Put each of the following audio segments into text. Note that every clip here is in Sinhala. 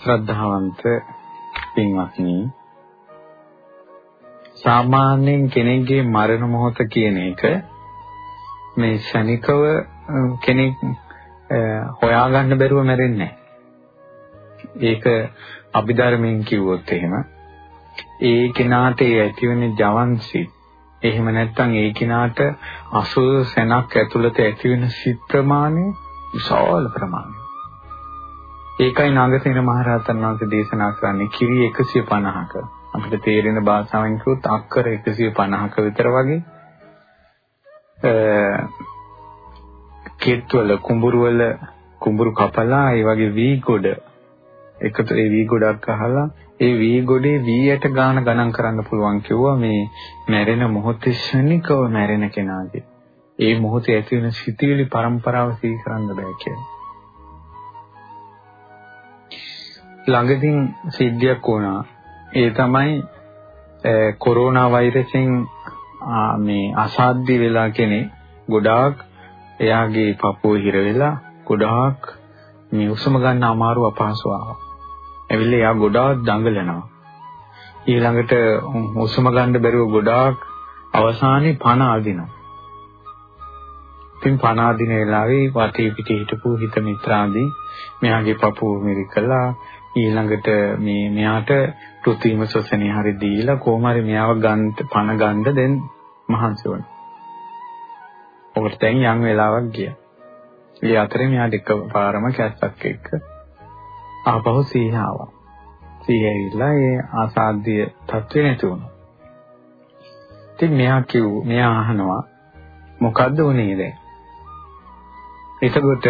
ශ්‍රද්ධාවන්ත පින්වත්නි සාමාන්‍යයෙන් කෙනෙක්ගේ මරණ මොහොත කියන එක මේ ශනිකව කෙනෙක් හොයාගන්න බැරුව මැරෙන්නේ ඒක අභිධර්මයෙන් කිව්වොත් එහෙම ඒ කෙනාට ඒ ඇතිවෙන ජවන්සිත එහෙම නැත්නම් ඒ කෙනාට අසුර සැනක් ඇතුළත ඇතිවෙන සිත් ප්‍රමාණය විශාල ප්‍රමාණයක්. ඒකයි නාගසේන මහරහතන් වහන්සේ දේශනා කරන්නේ කිරි 150ක. අපිට තේරෙන භාෂාවෙන් කිව්වොත් අක්කර 150ක විතර වගේ කෙත්වල කුඹුරු වල කුඹුරු කපලා ඒ වගේ වී ගොඩ එකතු ඒ වී ගොඩක් අහලා ඒ වී ගොඩේ වීයට ගාන ගණන් කරන්න පුළුවන් කිව්වා මේ මැරෙන මොහොතේ ශනිකව මැරෙන කෙනාගේ. ඒ මොහොතේ ඇති වෙන සිතිවිලි પરම්පරාව සිහි කරන්න බෑ කියලා. ළඟදීන් සිද්ධියක් වුණා. ඒ තමයි කොරෝනා වෛරසෙන් මේ අසාධ්‍ය වෙලා කෙනෙක් ගොඩාක් එයාගේ පපුව හිර වෙලා ගොඩාක් මේ උසම ගන්න අමාරු අපහසු ආවා. ඇවිල්ලා එයා ගොඩාක් දඟලනවා. ඊළඟට උසම ගන්න බැරුව ගොඩාක් අවසානයේ පණ අදිනවා. ඉතින් පණ අදින වෙලාවේ වටේ පිටේ හිටපු හිත මිත්‍රාදී මෙයාගේ පපුව මිරිකලා ඊළඟට මේ මෙයාට කෘත්‍රිම ශ්වසනය හරි දීලා කොහොම හරි මෙයාව ගන්න පණ ගන්න දැන් මහන්සි වුණා. ඔකට දැන් යම් වෙලාවක් ගියා. ඒ අතරේ මෙයාට එකපාරම කැස්සක් එක්ක ආපහු සීහ ආවා. සීහ ඇවිල්ලා ඒ ආසාද්‍ය තත්ත්වේ නැති වුණා. ඉතින් මෙයා කිව් මෙයා අහනවා මොකද්ද උනේ දැන්? එතකොට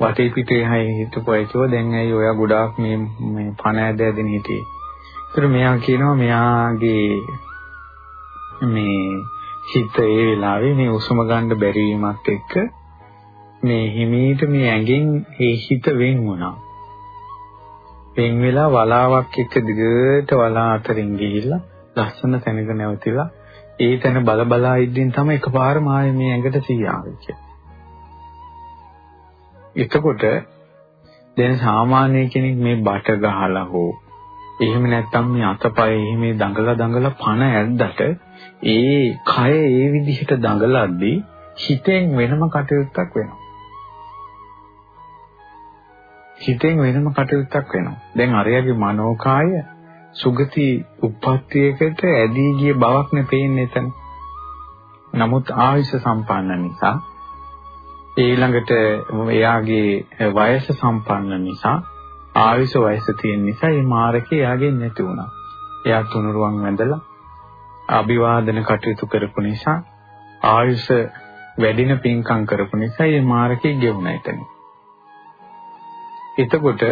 වටේ පිටේ හයි හිටපු අය කිව්වා දැන් ඇයි ඔයා ගොඩාක් මේ මේ පණ ඇද ඇදින් හිටියේ. ඒතර මෙයා කියනවා මෙයාගේ මේ හිත ඒ වෙලාවේ මේ උසම ගන්න බැරි වීමත් එක්ක මේ හිමීට මේ ඇඟෙන් ඒ හිත වෙන් වුණා. වෙන් වෙලා වලාවක් එක්ක දිගට වලා අතරින් ගිහිල්ලා ලස්සන තැනක නැවතිලා ඒ තැන බල බලා ඉද්දින් තමයි එකපාරම ආයේ මේ ඇඟට සිහිය ආවේ එතකොට දැන් සාමාන්‍ය කෙනෙක් මේ බට ගහලා හෝ එහෙම නැත්නම් මේ අතපය එහෙම දඟලා දඟලා පණ ඇද්දට ඒ කය ඒ විදිහට දඟලද්දී හිතෙන් වෙනම කටයුත්තක් වෙනවා. හිතෙන් වෙනම කටයුත්තක් වෙනවා. දැන් අරයාගේ මනෝකාය සුගති උප්පත්තියකට ඇදී ගිය බවක් නේ පේන්නේ එතන. නමුත් ආයුෂ සම්පන්න නිසා ඊළඟට එයාගේ වයස සම්පන්න නිසා ආයුෂ වයස තියෙන නිසා මේ මාරකේ එයාගෙන් නැති වුණා. එයා තුනුරුවන් වැඳලා අභිවාදන කටයුතු කරපු නිසා ආයුෂ වැඩින පින්කම් කරපු නිසා මේ මාරකේ ගෙවුණා එතන. එතකොට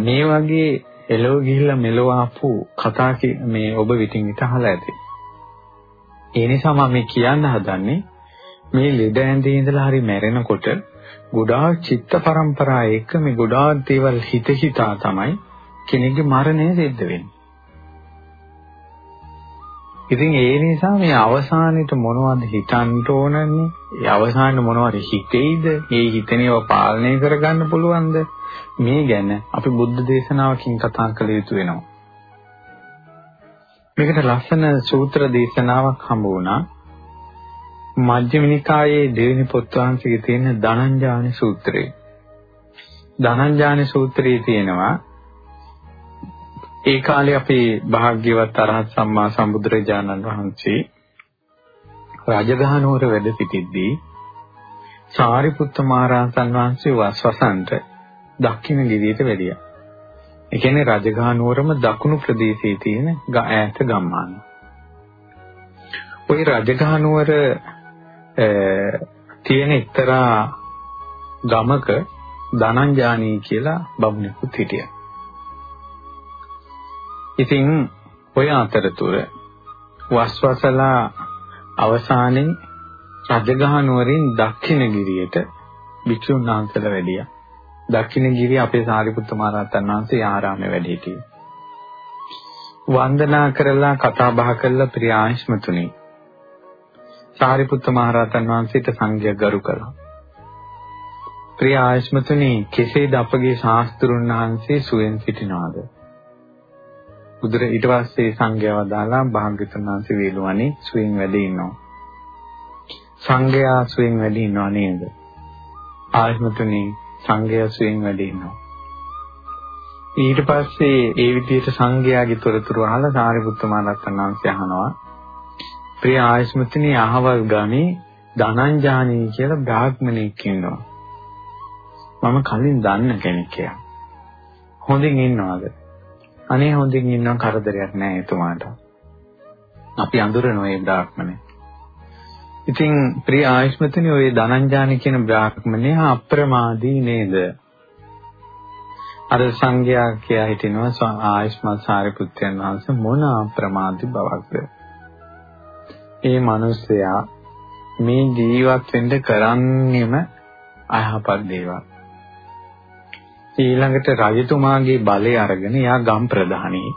මේ වගේ එළව ගිහිල්ලා මෙලව ආපු කතා මේ ඔබ විටින් විට අහලා ඇති. ඒ නිසා මම මේ කියන්න හදන්නේ මේ ලෙඩ ඇඳේ ඉඳලා හරි මැරෙනකොට ගොඩාක් චිත්ත පරම්පරා එක්ක මේ ගොඩාක් දේවල් හිත හිතා තමයි කෙනෙක්ගේ මරණය සිද්ධ වෙන්නේ. ඉතින් ඒ නිසා මේ අවසානෙට මොනවද හිතන්න ඕනන්නේ? ඒ අවසානෙ මොනවද හිතෙයිද? මේ හිතේනව පාලනය කරගන්න පුළුවන්ද? මේ ගැන අපි බුද්ධ දේශනාවකින් කතා කළ යුතු වෙනවා. මේකට ලස්සන සූත්‍ර දේශනාවක් හම්බ වුණා. මජ්ක්‍ධිම නිකායේ දෙවෙනි පොත් වහන්සේගේ තියෙන ධනංජානි සූත්‍රය. ධනංජානි සූත්‍රයේ තියෙනවා ඒ කාලේ අපේ භාග්‍යවත් අරහත් සම්මා සම්බුදුරජාණන් වහන්සේ රජගහනුවර වැඩ සිටිද්දී සාරිපුත්ත මහරහතන් වහන්සේ වස්වසන්ට දක්ෂිණ ගිරියට වැඩියා. ඒ කියන්නේ රජගහනුවරම දකුණු ප්‍රදේශයේ තියෙන ඈත ගම්මාන. ওই රජගහනුවර තියෙන එක්තරා ගමක ධනංජානී කියලා බමුණෙකුත් හිටියා. ඉතින් ඔය අතරතුර වස්වසලා අවසානයේ රජගහනුවරින් දක්ෂිණගිරියට භික්ෂුන් වහන්සේලා වැඩියා. දක්ෂිණගිරිය අපේ සාරිපුත්ත මහ රහතන් වහන්සේ ආරාමයේ වැඩ සිටියේ. වන්දනා කරලා කතා බහ කරලා ප්‍රියාංශමතුනි. සාරිපුත්ත මහ රහතන් වහන්සේට සංඝයා ගරු කළා. ප්‍රිය ආයස්මතුනි කෙසේද අපගේ ශාස්ත්‍රුන් වහන්සේ සුවෙන් සිටිනවද? බුදුර ඊට පස්සේ සංඝයා වදාලා භාග්‍යතුන් වහන්සේ වේලුවනේ සුවෙන් වැඩ ඉන්නවා. සංඝයා සුවෙන් වැඩ ඉන්නව නේද? ආයස්මතුනි සංඝයා සුවෙන් වැඩ ඉන්නවා. ඊට පස්සේ ඒ විදිහට සංඝයාගේ තොරතුරු අහලා සාරිපුත්ත මහ රහතන් වහන්සේ අහනවා ප්‍රිය ආයස්මතුනි අහවල් ගානේ ධනංජානී කියලා බ්‍රාහ්මණෙක් ඉන්නවා. මම කලින් දන්න කෙනෙක් කියලා. හොඳින් ඉන්නවද? අනේ හොඳින් ඉන්නව කරදරයක් නෑ එතුමාට. අපි අඳුරන ඔය බ්‍රාහ්මණය. ඉතින් ප්‍රිය ආයුෂ්මතුනි ඔය ධනංජානි කියන බ්‍රාහ්මණය අප්‍රමාදී නේද? අර සංඝයා කියා හිටිනවා ආයුෂ්මත් සාරිපුත්‍රයන් වහන්සේ මොන අප්‍රමාදී බවක්ද? ඒ මිනිසයා මේ ජීවත් වෙන්න කරන්නේම අයහපත් දේවල්. ඊළඟට රජතුමාගේ බලය අරගෙන යා ගම් ප්‍රධානී.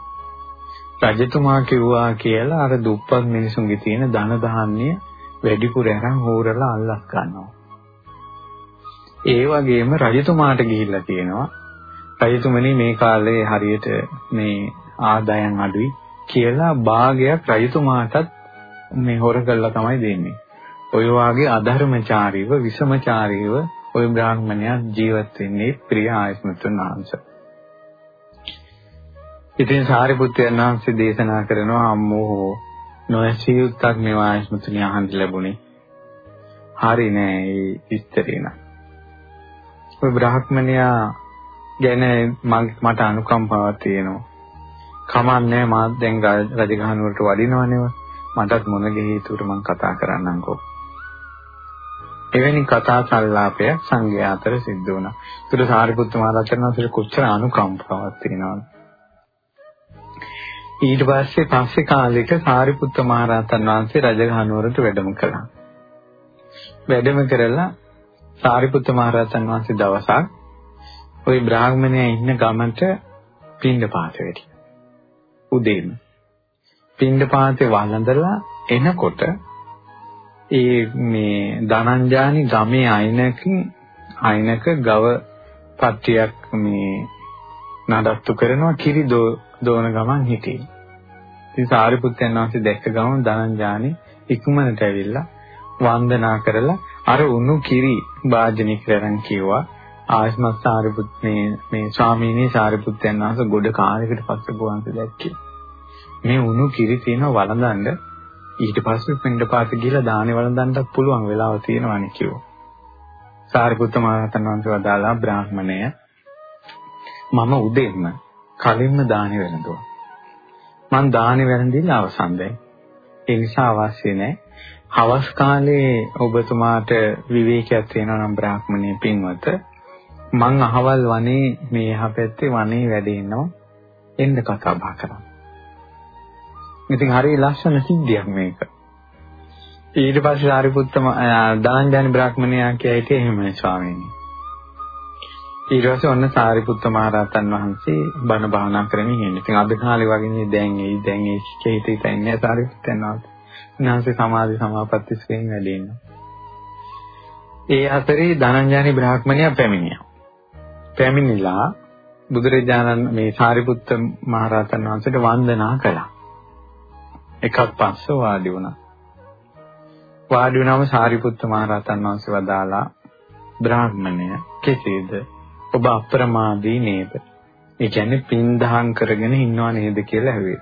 රජතුමා කිව්වා කියලා අර දුප්පත් මිනිසුන්ගේ තියෙන ධන ධාන්‍ය වැඩිපුර අරන් හොරලා අල්ලස් ගන්නවා. ඒ වගේම රජතුමාට ගිහිල්ලා තියෙනවා රජතුමනි මේ කාලේ හරියට මේ ආදායම් අඩුයි කියලා භාගයක් රජතුමාටත් මේ හොර කළා තමයි දෙන්නේ. ඔය වාගේ අධර්මචාරීව විෂමචාරීව ඔය බ්‍රාහ්මණයා ජීවත් වෙන්නේ ප්‍රිය ආයස්මතුන් වහන්සේ. ඉතින් සාරිපුත්‍රයන් වහන්සේ දේශනා කරනවා අම්මෝ නොඇසිය යුත්තක් මේ ආයස්මතුන් යහන්දි ලැබුණේ. හරි නෑ ඒ විස්තරේ නෑ. ඔය බ්‍රාහ්මණයා ගැන මට අනුකම්පාවක් තියෙනවා. කමන්නේ මා දැන් රජගහනුවරට වඩිනවනේ. මටත් මොන ගෙහිතුර මං කතා කරන්නම්කෝ. එවැනි කතා සංලාපයක් සංඝයා අතර සිද්ධ වුණා. ඒතර සාරිපුත්ත මහ රහතන් වහන්සේ කොච්චර අනුකම්පාවක් තියෙනවද? ඊට පස්සේ පස්සේ කාලෙක සාරිපුත්ත මහ රහතන් වහන්සේ රජගහ නුවරට වැඩම කළා. වැඩම කරලා සාරිපුත්ත මහ රහතන් වහන්සේ දවසක් ওই බ්‍රාහ්මණයා ඉන්න ගමට පින්ඳ පාත වෙටියා. උදේම පින්ඳ පාතේ වළඳලා එනකොට ඒ මේ ධනංජානි ගමේ අයිනකින් අයිනක ගව පට්ටියක් මේ නඩත්තු කරනවා කිරි දෝන ගමන් හිටියේ. ඉතින් සාරිපුත්යන් වහන්සේ දැක්ක ගමන් ධනංජානි ඉක්මනට ඇවිල්ලා වන්දනා කරලා අර උණු කිරි වාජනය කරන් කිව්වා ආශ්මත් සාරිපුත් මේ මේ ස්වාමීනි සාරිපුත්යන් වහන්සේ ගොඩ කාලයකට පස්සේ ගුවන්සේ දැක්කේ. මේ උණු කිරි තියෙන වළඳන්න ඊට පස්සේ පින්ඩපාත ගිහලා දානේ වළඳන්නත් පුළුවන් වෙලාව තියෙනවානේ කිව්වා. සාරිපුත්ත මහරහතන් වහන්සේ වදාලා බ්‍රාහ්මණය මම උදේම කලින්ම දානේ වැළඳුවා. මං දානේ වැළඳිලා අවසන් දැන්. ඒ නිසා අවශ්‍ය නැහැ. හවස් කාලේ ඔබතුමාට විවේකයක් තියෙනවා නම් බ්‍රාහ්මණය පින්වත මං අහවල් වනේ මේ එහා පැත්තේ වනේ වැඩ ඉන්නවා එන්න කතා බහ කරන්න. ඉතින් හරිය ලස්සන සිද්ධියක් මේක. ඊට පස්සේ සාරිපුත්ත දනංජානි බ්‍රාහ්මණයා කියයිටි එහෙමයි ස්වාමීනි. ඊට පස්සේ ඔන්න සාරිපුත්ත මහරහතන් වහන්සේ බණ භාවනා කරමින් ඉන්නේ. ඉතින් අද කාලේ වගේ දැන් එයි දැන් ඒ කේතේ තන්නේ සාරිපුත්තන් වහන්සේ. උන්වහන්සේ සමාධි සමාපatti ස්කේන් වැඩි ඉන්නවා. ඒ අතරේ ධනංජානි බ්‍රාහ්මණයා පැමිණියා. පැමිණිලා බුදුරජාණන් මේ සාරිපුත්ත මහරහතන් වහන්සේට වන්දනා කළා. එකක් පස්ස වාඩි වුණා. වාඩි වුණාම සාරිපුත්ත මහ රහතන් වහන්සේ වදාලා බ්‍රාහ්මණය කෙසේද ඔබ අප්‍රමාදී නේද? ඒ කියන්නේ පින් දහම් කරගෙන ඉන්නව නේද කියලා ඇහුවේ.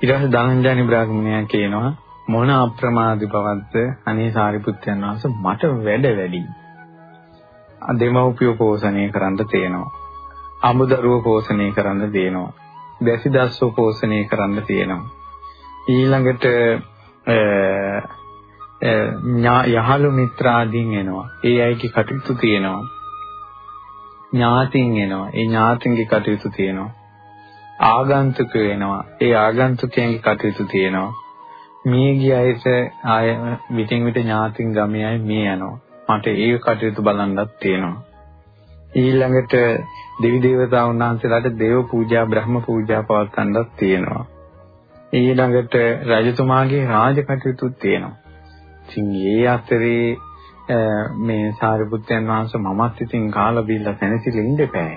ඊට පස්සේ ධනංජානි බ්‍රාහ්මණයා කියනවා මොන අප්‍රමාදී බවක්ද අනේ සාරිපුත්යන් වහන්සේ මට වැඩ වැඩි. දෙමව්පියෝ පෝෂණය කරන්න තියෙනවා. අමුදරුව පෝෂණය කරන්න තියෙනවා. වැසිදස්සෝ පෝෂණය කරන්න තියෙනවා. ඊළඟට යහළු මිත්‍රාදීන් එනවා. ඒ අයගේ කටයුතු තියෙනවා. ඥාතින් එනවා. ඒ ඥාතින්ගේ කටයුතු තියෙනවා. ආගන්තුකයෝ එනවා. ඒ ආගන්තුකයන්ගේ කටයුතු තියෙනවා. මේ ගියයිස ආය විටින් විට ඥාතින් ගමේ අය මේ යනවා. මට ඒ කටයුතු බලන්නත් තියෙනවා. ඊළඟට දෙවි දේවතාවුන් වහන්සේලාට දේව පූජා බ්‍රහ්ම පූජා පවත්වන්නත් තියෙනවා. ඊළඟට රජතුමාගේ රාජ කටයුතුත් තියෙනවා. ඉතින් ඒ අතරේ මේ සාරිපුත්යන් වහන්සේ මමත් ඉතින් කාලා බීලා සැනසෙලා ඉන්න එපා.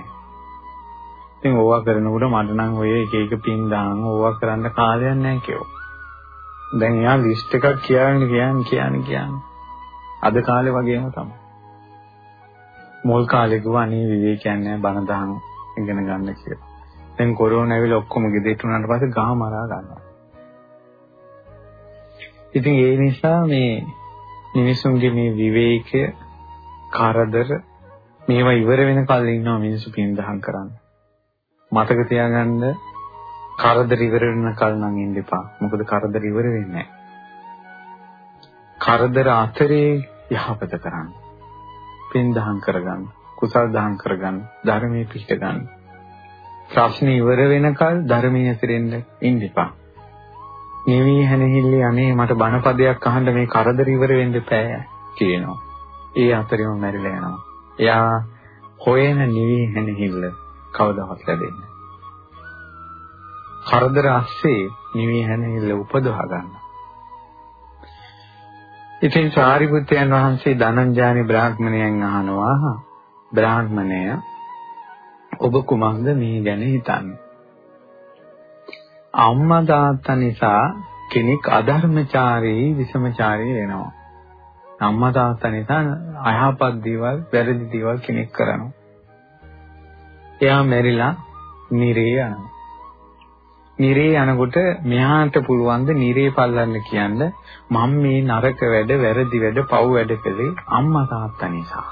ඉතින් ඕවා කරනකොට මට නම් ඔය එක එක පින් දාන ඕවා කරන්න කාලයක් නැහැ කියෝ. දැන් එයා ලිස්ට් එකක් කියාගෙන කියන්නේ කියන්නේ කියන්නේ. අද කාලේ වගේම තමයි. මුල් කාලේ ගුවා අනේ විවේකයන් නැහැ බණ දහන ඉගෙන ගන්න කියලා. දැන් කොරෝනා ඇවිල්ලා ඔක්කොම ගෙදෙට්ට උනාට පස්සේ ගහ මරා ගන්නවා. ඉතින් ඒ නිසා මේ මිනිසුන්ගේ මේ විවේකය කරදර මේවා ඉවර වෙන කල් ඉන්නවා මිනිස්සු පින්දහම් කරන්න. මතක තියාගන්න කරදර ඉවර වෙන කල් නම් ඉන්න එපා. මොකද කරදර ඉවර වෙන්නේ කරදර අතරේ යහපත කරන්න. පින්දහම් කරගන්න. කුසල් දහම් කරගන්න. ධර්මයේ පිහිට ගන්න. ප්‍රශ්න ඉවර වෙනකල් ධර්මයේ ඇතිරෙන්න ඉන්න එපා. නිවි හැනෙහිල්ලේ අනේ මට බණපදයක් අහන්න මේ කරදර ඉවර වෙන්න එපා කියනවා. ඒ අතරින්ම මැරිලා යනවා. එයා හොයන නිවි හැනෙහිල්ල කවදාවත් ලැබෙන්නේ කරදර ASCII නිවි හැනෙහිල්ල උපදවා ගන්න. ඉතින් සාරිපුත්යන් වහන්සේ ධනංජානි බ්‍රාහ්මණයන් අහනවා බ්‍රාහ්මණය ඔබ කුමක්ද මේ ගැන හිතන්නේ? අම්මා තාත්තා නිසා කෙනෙක් අධර්මචාරී විසමචාරී වෙනවා. අම්මා තාත්තා නිසා අයහපත් දේවල්, වැරදි දේවල් කෙනෙක් කරනවා. එයා මැරිලා නිරේ යනවා. නිරේ යනකොට මෙහාට පුළුවන් ද නිරේ පල්ලන්න කියන්න මම මේ නරක වැඩ, වැරදි වැඩ, පව් වැඩ කළේ අම්මා තාත්තා නිසා.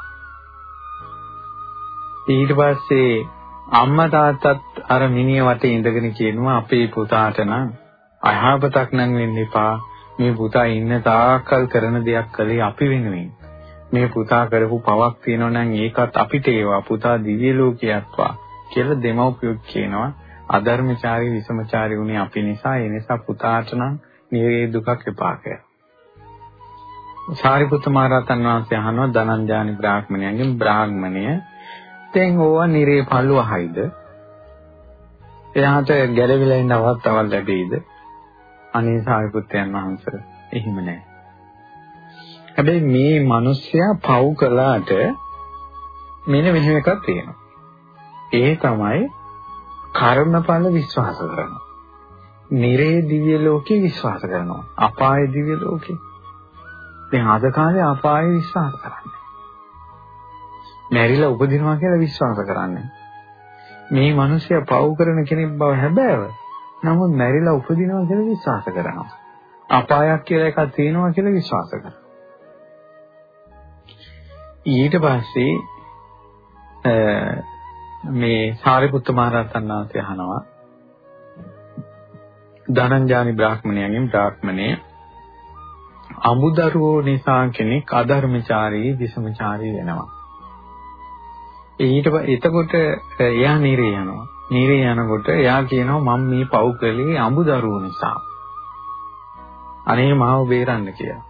ඊට පස්සේ අම්මා තාත්තත් අර මිනිහ වටේ ඉඳගෙන කියනවා අපේ පුතාට නම් අයහපතක් නම් වෙන්න එපා. මේ පුතා ඉන්න තාක්කල් කරන දෙයක් කළේ අපි වෙනුවෙන්. මේ පුතා කරපු පවක් තියෙනවා නම් ඒකත් අපිට ඒවා පුතා දිව්‍ය ලෝකයක්වා කියලා දෙමව්පියෝ කියනවා. අධර්මචාරී විසමචාරී වුණේ අපි නිසා ඒ නිසා පුතාට නම් නිරේ දුකක් එපා කියලා. සාරිපුත්ත මහ රහතන් වහන්සේ අහනවා ධනංජානි බ්‍රාහ්මණයන්ගෙන් බ්‍රාහ්මණය දැන් ඕවා නිරේ පළුවහයිද? එයාට ගැළවිලා ඉන්න අවස්ථාවක් ලැබෙයිද? අනේ සාරිපුත්‍රයන් වහන්සේ එහෙම නැහැ. හැබැයි මේ මිනිස්සයා පව් කළාට මෙන්න මෙහෙම එකක් තියෙනවා. ඒ තමයි කර්මඵල විශ්වාස කරනවා. නිරේ දිව්‍ය ලෝකේ විශ්වාස කරනවා. අපාය දිව්‍ය ලෝකේ. දැන් අද කාලේ අපාය විශ්වාස කරන්නේ. මැරිලා උපදිනවා කියලා විශ්වාස කරන්නේ. මේ මිනිස්සයා පව් කරන කෙනෙක් බව හැබෑව. නමුත් මැරිලා උපදිනවා කියලා විශ්වාස කරනවා. අපායක් කියලා එකක් තියෙනවා කියලා විශ්වාස කරනවා. ඊට පස්සේ මේ සාරිපුත්ත මහ රහතන් වහන්සේ අහනවා ධනංජානි බ්‍රාහ්මණයන්ගෙන් බ්‍රාහ්මණය අමුදරුවෝ නිසා කෙනෙක් අධර්මචාරී විසමචාරී වෙනවා. ඊට එතකොට එයා නිරේ යනවා. නිරේ යනකොට එයා කියනවා මම මේ පව් කළේ අඹ දරුවෝ නිසා. අනේ මාව බේරන්න කියලා.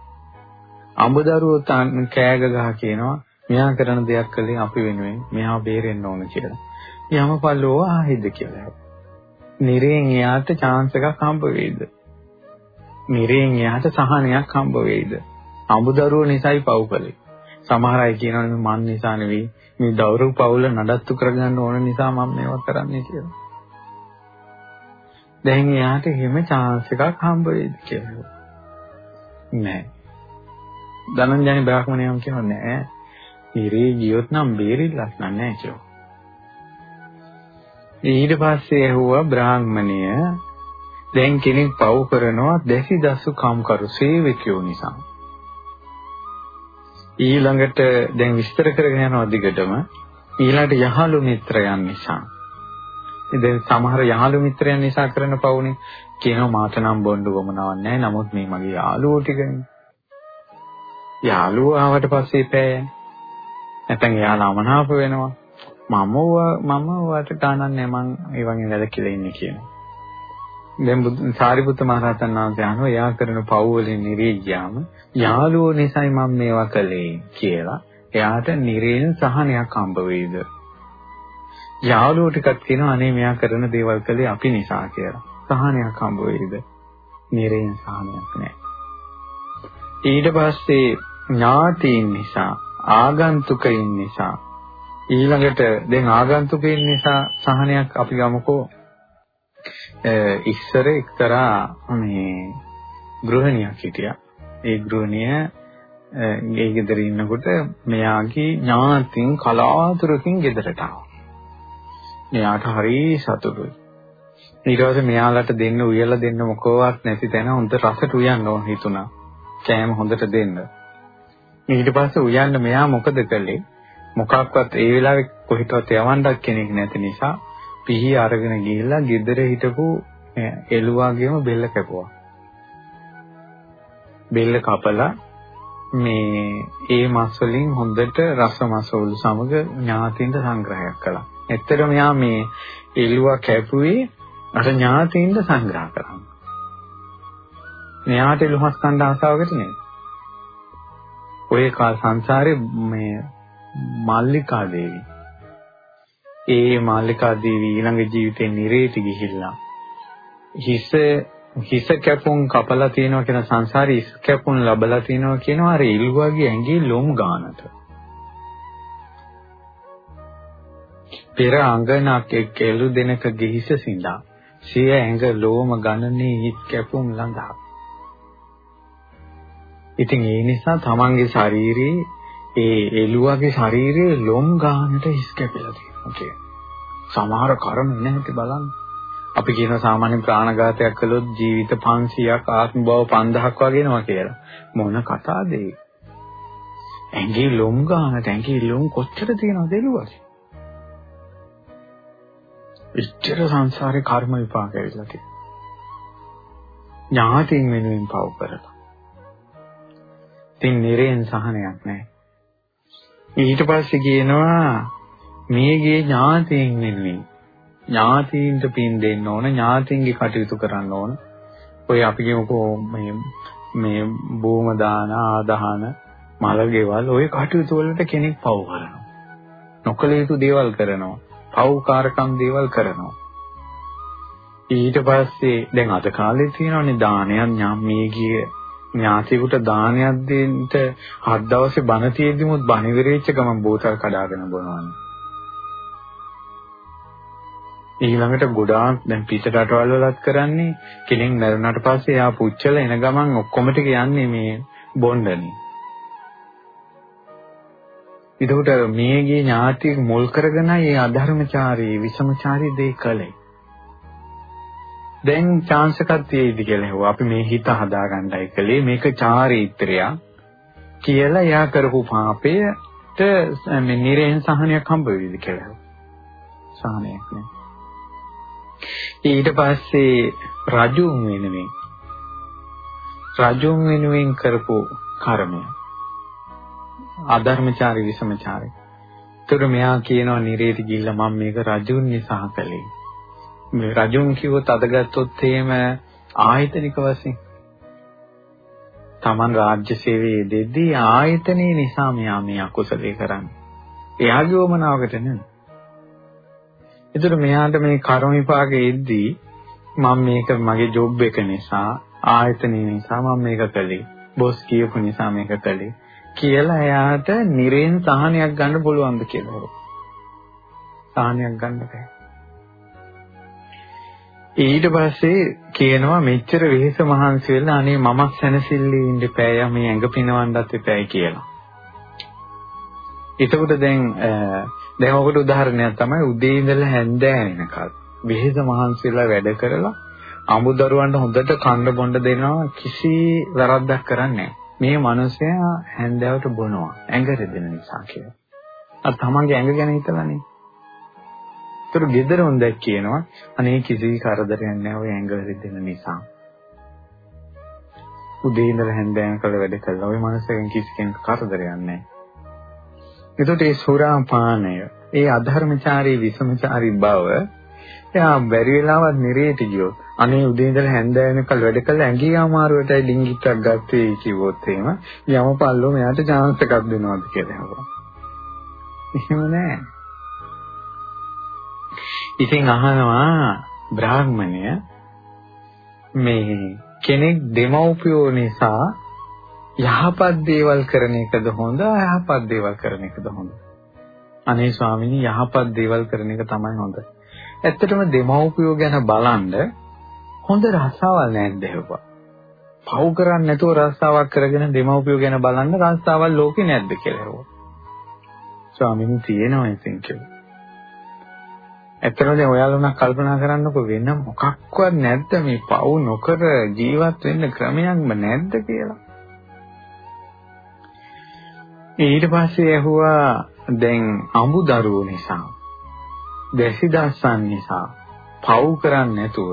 අඹ දරුවෝ තාන් කෑග ගහ කියනවා මෙයා කරන දෙයක් කළේ අපි වෙනුවෙන් මෙයාව බේරෙන්න ඕන කියලා. යමපල්ලෝ ආහිද්ද කියලා. නිරේන් එයාට chance එකක් හම්බ වෙයිද? නිරේන් එයාට සහනයක් හම්බ වෙයිද? අඹ දරුවෝ නිසායි පව් කළේ. සමහර අය කියනවා මන් නිසා නෙවෙයි මේ දවරු පවුල නඩත්තු කරගන්න ඕන නිසා මම මේවා කරන්නේ කියලා. දැන් එයාට එහෙම chance එකක් හම්බ වෙයිද කියලා. නෑ. ධනංජනි බ්‍රාහ්මණයන් කියනවා නෑ. ඉරේ ගියොත් නම් බේරිල්ලක් නෑ කියලා. ඊට පස්සේ ඇහුවා බ්‍රාහ්මණය දැන් කෙනෙක් පව් කරනවා දැසි දසු කම්කරු සේවකයෝ නිසා. ඊළඟට දැන් විස්තර කරගෙන යනවා දිගටම ඊළඟට යහළු මිත්‍රයන් නිසා. ඉතින් සමහර යහළු මිත්‍රයන් නිසා කරන පවුනේ කියනවා මාත නම් බොණ්ඩ වමනාවක් නැහැ. නමුත් මේ මගේ යාළුවෝ ටිකනේ. යාළුවෝ ආවට පස්සේ පෑ නැත්නම් එයාලා අමනාප වෙනවා. මම මම වට ගානක් නැහැ මං ඒ වගේ වැඩ කියලා ඉන්නේ කියනවා. දැන් සාරිපුත්ත මහ රහතන් වහන්සේ අහනවා එයා කරන පව් වලින් නිරේ ගියාම යාළුවෝ නිසායි මම මේවා කළේ කියලා. එයාට නිරේන සහනයක් හම්බ වෙයිද? යාළුවෝ ටිකක් කියනවා අනේ මෙයා කරන දේවල් කළේ අපි නිසා කියලා. සහනයක් හම්බ වෙයිද? නිරේන සහනයක් නැහැ. ඊට පස්සේ ඥාතීන් නිසා ආගන්තුකයින් නිසා ඊළඟට දැන් ආගන්තුකයින් නිසා සහනයක් අපි ගමුකෝ ඉස්සර එක්තරා මේ ගෘහණියක් හිටියා. ඒ ගෘහණිය ඒ ගෙදර ඉන්නකොට මෙයාගේ ඥාතින් කලාතුරකින් ගෙදරට ආවා. මෙයාට හරි සතුටුයි. ඊට පස්සේ මෙයාලට දෙන්න උයලා දෙන්න මොකවත් නැති තැන හොඳ රසට උයන්න ඕන හිතුණා. කෑම හොඳට දෙන්න. ඊට පස්සේ උයන්න මෙයා මොකද කළේ? මොකක්වත් ඒ වෙලාවේ කොහිටවත් යවන්නක් කෙනෙක් නැති නිසා පිහි අරගෙන ගිහිල්ලා ගෙදර හිටපු එළුවාගේම බෙල්ල කැපුවා. බෙල්ල කපලා මේ ඒ මස් වලින් හොඳට රස මස වල සමග ඥාතින්ට සංග්‍රහයක් කළා. ඇත්තටම මෙයා මේ එළුවා කැපුවේ අර ඥාතින්ට සංග්‍රහ කරන්න. මෙයාට එළුවස් කන්න ආසාවකට නෙවෙයි. ඔය කාල සංසාරේ මේ මල්ලිකා දේවී. ඒ මල්ලිකා දේවී ඊළඟ ජීවිතේ නිරේටි ගිහිල්ලා හිස හිස කැපුම් කපලා තියෙනවා කියන සංසාරේ හිස කැපුම් ලැබලා තියෙනවා කියනවා අර ඉල්ුවාගේ ඇඟේ ලොම් ගානට. පෙර අඟනක් එක් එළු දෙනක ගිහිස සිඳා සිය ඇඟ ලෝම ගණනේ හිස් කැපුම් ළඟා. ඉතින් ඒ නිසා තමන්ගේ ශාරීරියේ ඒ එළුවගේ ශරීරයේ ලොම් ගානට හිස් කැපිලා තියෙනවා කියන්නේ. සමහර කර්ම නැහැටි බලන්න. අපි කියන සාමාන්‍ය ප්‍රාණඝාතයක් කළොත් ජීවිත 500ක් ආත්ම භව 5000ක් වගේනවා කියලා. මොන කතාවද ඒ? ඇඟේ ලොම් ගන්නට ඇඟේ ලොම් කොච්චර තියෙනවද එළුවගේ? ඉච්ඡර සංසාරේ කර්ම විපාක ඇවිල්ලා තියෙනවා. ඥාතින් වෙනුවෙන් පව කරලා. ඉතින් නිරේන් සහනයක් නැහැ. ඊට පස්සේ කියනවා මේගේ ඥාතීන් වෙනුවෙන් ඥාතීන්ට පින් දෙන්න ඕන ඥාතීන්ගේ කටයුතු කරන්න ඕන. ඔය අපි කියමුකෝ මේ මේ බෝම දාන ආදාන මල ගෙවල් ඔය කටයුතු වලට කෙනෙක් පව් කරනවා. නොකල යුතු දේවල් කරනවා. පව්කාරකම් දේවල් කරනවා. ඊට පස්සේ දැන් අද කාලේ තියෙනවානේ දානයක් ඥාමීගේ ඥාතියෙකුට දානයක් දෙන්න හත් දවසේ බණ තියෙද්දිමුත් බණ ඉවරෙච්ච ගමන් බෝතල් කඩාගෙන බොනවානේ. ඊළඟට ගොඩාක් දැන් පිට රටවල් වලත් කරන්නේ කෙනෙක් මැරුණාට පස්සේ යා පුච්චල එන ගමන් ඔක්කොම ටික යන්නේ මේ බොණ්ඩනේ. එතකොට මේගේ ඥාතිය මුල් කරගෙනයි මේ අධර්මචාරී විසමචාරී දේ කළේ. දැන් chance එකක් තියෙයිද කියලා හෙව්වා. අපි මේ හිත හදාගන්නයි කලේ මේක චාරිත්‍රයක් කියලා එයා කරපු පාපයට මේ නිරේන් සහනයක් හම්බ වෙයිද කියලා. සහනයක් නෑ. ඊට පස්සේ රජුන් වෙනුවෙන් රජුන් වෙනුවෙන් කරපු කර්මය අධර්මචාරී විසමචාරී. ඒතර මෙයා කියනවා නිරේට ගිහිල්ලා මම මේක රජුන් නිසා කළේ. මේ රජුන් කිව්වොත් අදගත්තොත් එහෙම ආයතනික වශයෙන් Taman රාජ්‍ය සේවයේ දෙද්දී ආයතනයේ නිසා මෙයා මේ අකුසලේ කරන්නේ. එයාගේ වමනාවකට නෙමෙයි. ඒතර මෙයාට මේ කර්ම විපාකෙ එද්දී මම මේක මගේ ජොබ් එක නිසා ආයතනය නිසා මම මේක කළේ. බොස් කියපු නිසා මේක කළේ. කියලා එයාට නිරෙන් සහනයක් ගන්න පුළුවන්ද කියලා. සහනයක් ගන්න බෑ. ඊට පස්සේ කියනවා මෙච්චර වෙහෙස මහන්සි වෙලා අනේ මමත් සැනසෙල්ලේ ඉන්න එපාය මේ ඇඟ පිනවන්නත් එපායි කියලා. එතකොට දැන් දැන් ඔකට උදාහරණයක් තමයි උදේ ඉඳලා හැන්දෑ වෙනකල් වෙහෙස මහන්සි වෙලා වැඩ කරලා අමුදරුවන්ට හොඳට කන්න බොන්න දෙනවා කිසි වැරද්දක් කරන්නේ මේ මිනිසයා හැන්දෑවට බොනවා ඇඟ රෙදෙන නිසා කියලා. අර තමන්ගේ ඇඟ ගැන හිතලානේ. ඒතර gedara හොඳක් කියනවා අනේ කිසි කරදරයක් නැහැ ඔය ඇඟ රෙදෙන නිසා. උදේ ඉඳලා හැන්දෑව කළ වැඩ කළා. ওই මනුස්සයෙන් කිසි කෙනෙක් කරදරයක් නැහැ. එතකොට ඒ සුරා පානය, ඒ අධර්මචාරී විසමචාරී බව එයා බැරි වෙලාවත් නිරේට ගියොත් අනේ උදේ ඉඳලා හැන්දෑව වෙනකල් වැඩ කළා ඇඟේ අමාරුවටයි ඩිංගිත්තක් ගත්තේ කිව්වොත් එහෙම යමපල්ලෝ මෙයාට chance එකක් දෙනවද කියලා අහනවා. එහෙම නෑ. ඉතින් අහනවා බ්‍රාහ්මණය මේ කෙනෙක් දෙමව්පියෝ නිසා යහපත් දේවල් කරන එකද හොඳ අයහපත් දේවල් කරන එකද හොඳ? අනේ ස්වාමීනි යහපත් දේවල් කරන එක තමයි හොඳ. ඇත්තටම දෙමව්පියෝ ගැන බලන්න හොඳ රසාවල් නැද්ද එහෙපා? පව් කරන්නේ නැතුව රස්සාවක් කරගෙන දෙමව්පියෝ ගැන බලන්න රස්සාවල් ලෝකේ නැද්ද කියලා හෙව්වා. ස්වාමීනි තියෙනවා ඉතින් කියලා. ඇත්තටම දැන් ඔයාලා උනක් කල්පනා කරන්නකෝ වෙන මොකක්වත් නැද්ද මේ පව් නොකර ජීවත් වෙන්න ක්‍රමයක්ම නැද්ද කියලා. ඊට පස්සේ ඇහුවා දැන් අඹු දරුවෝ නිසා දැසි දස්සන් නිසා පව් කරන්නේ නැතුව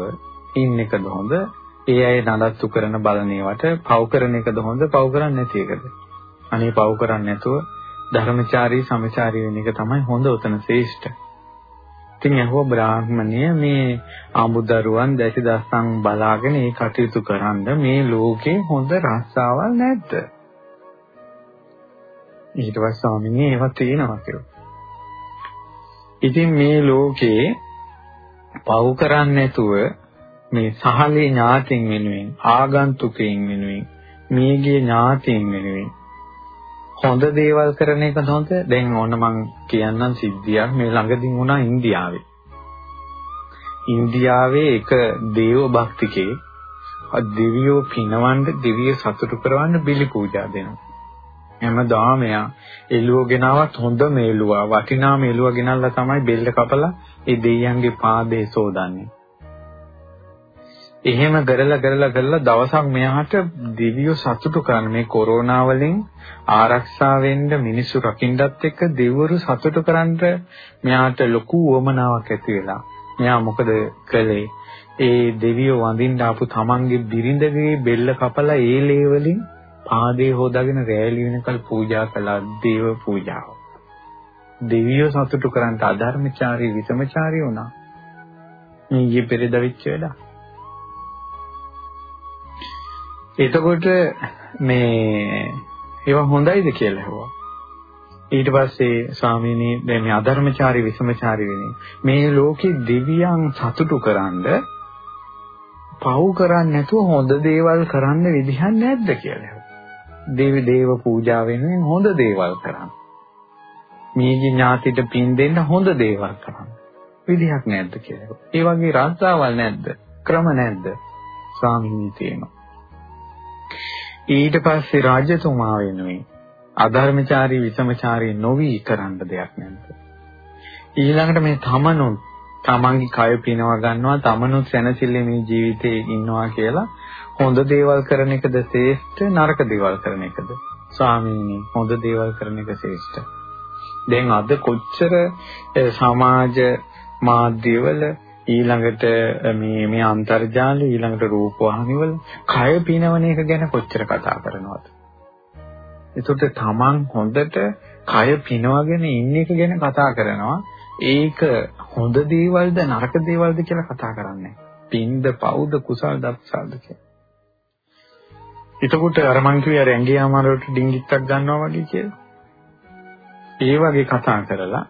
ඉන්න එකද හොඳ? ඒ අය නඩත්තු කරන බලන ඒවට පව් කරන එකද හොඳ? පව් කරන්නේ නැති එකද? අනේ පව් කරන්නේ නැතුව ධර්මචාරී සමචාරී වෙන එක තමයි හොඳ උතන ශ්‍රේෂ්ඨ. ඉතින් ඇහුව බ්‍රාහ්මණය මේ ආමුදරුවන් දැසි දස්සන් බලාගෙන ඒ කටයුතු කරන්ද මේ ලෝකේ හොඳ රස්සාවල් නැද්ද? ඊට පස්සේ ස්වාමීනි ඒවා තියෙනවා කියලා. ඉතින් මේ ලෝකේ පව් කරන්නේ නැතුව මේ සහලේ ඥාතින් වෙනුවෙන් ආගන්තුකයින් වෙනුවෙන් මේගේ ඥාතින් වෙනුවෙන් හොඳ දේවල් කරන එක හොඳ. දැන් ඕන මං කියන්නම් සිද්ධියක්. මේ ළඟදී වුණා ඉන්දියාවේ. ඉන්දියාවේ එක දේව භක්තිකේ දෙවියෝ පිනවන්න දෙවියෝ සතුටු කරවන්න බිලි පූජා දෙනවා. හැමදාම එයා එළුව ගෙනාවත් හොඳ මේලුවා වටිනා මේලුවා ගෙනල්ලා තමයි බෙල්ල කපලා ඒ දෙයියන්ගේ පාදේ සෝදන්නේ. එහෙම කරලා කරලා කරලා දවසක් මෙයාට දිවියෝ සතුටු කරන මේ කොරෝනා වලින් ආරක්ෂා වෙන්න මිනිස්සු රකින්නත් එක්ක දෙවිවරු සතුටු කරන්න මෙයාට ලොකු උවමනාවක් ඇති වෙලා. මෙයා මොකද කළේ? ඒ දෙවියෝ වඳින්න ආපු තමන්ගේ බිරිඳගේ බෙල්ල කපලා ඒ ලේ වලින් පාදේ හොදාගෙන රැලි වෙනකල් පූජා කළා දේව පූජාව. දෙවියෝ සතුටු කරන්ට අධර්මචාරී විසමචාරී වුණා. මේ ඊයේ පෙරේද වෙච්ච වෙලා. එතකොට මේ ඒවා හොඳයිද කියලා හෙව්වා. ඊට පස්සේ ස්වාමීනි දැන් මේ අධර්මචාරී විසමචාරී වෙන්නේ මේ ලෝකේ දෙවියන් සතුටු කරන්ඩ පව් කරන්නේ නැතුව හොඳ දේවල් කරන්න විදිහක් නැද්ද කියලා. දේවි දේව පූජා වෙනුවෙන් හොඳ දේවල් කරන්න. මේගේ ඥාතිට පින් දෙන්න හොඳ දේවල් කරන්න. විදිහක් නැද්ද කියලා. ඒ වගේ රාජාවල් නැද්ද? ක්‍රම නැද්ද? ස්වාමීන් තියෙනවා. ඊට පස්සේ රාජ්‍යතුමා වෙනුවෙන් අධර්මචාරී විසමචාරී නොවි කරන්න දෙයක් නැද්ද? ඊළඟට මේ තමනුත් තමන්ගේ කය පිනව ගන්නවා තමනුත් සැනසෙල්ලේ මේ ජීවිතේ ඉන්නවා කියලා හොඳ දේවල් කරන එකද ශ්‍රේෂ්ඨ නරක දේවල් කරන එකද ස්වාමීනි හොඳ දේවල් කරන එක ශ්‍රේෂ්ඨ දැන් අද කොච්චර සමාජ මාධ්‍යවල ඊළඟට මේ මේ අන්තර්ජාලය ඊළඟට රූපවාහිනිවල කය පිනවන එක ගැන කොච්චර කතා කරනවද? එතකොට තමන් හොඳට කය පිනවගෙන ඉන්න එක ගැන කතා කරනවා. ඒක හොඳ දේවල්ද නරක දේවල්ද කියලා කතා කරන්නේ පින්ද පවුද කුසල්ද අකුසල්ද කියලා. එතකොට අර මං කිව්වේ අර ඇඟේ අමාරුවට ඩිංගිත්තක් ගන්නවා වගේ කියලා. ඒ වගේ කතා කරලා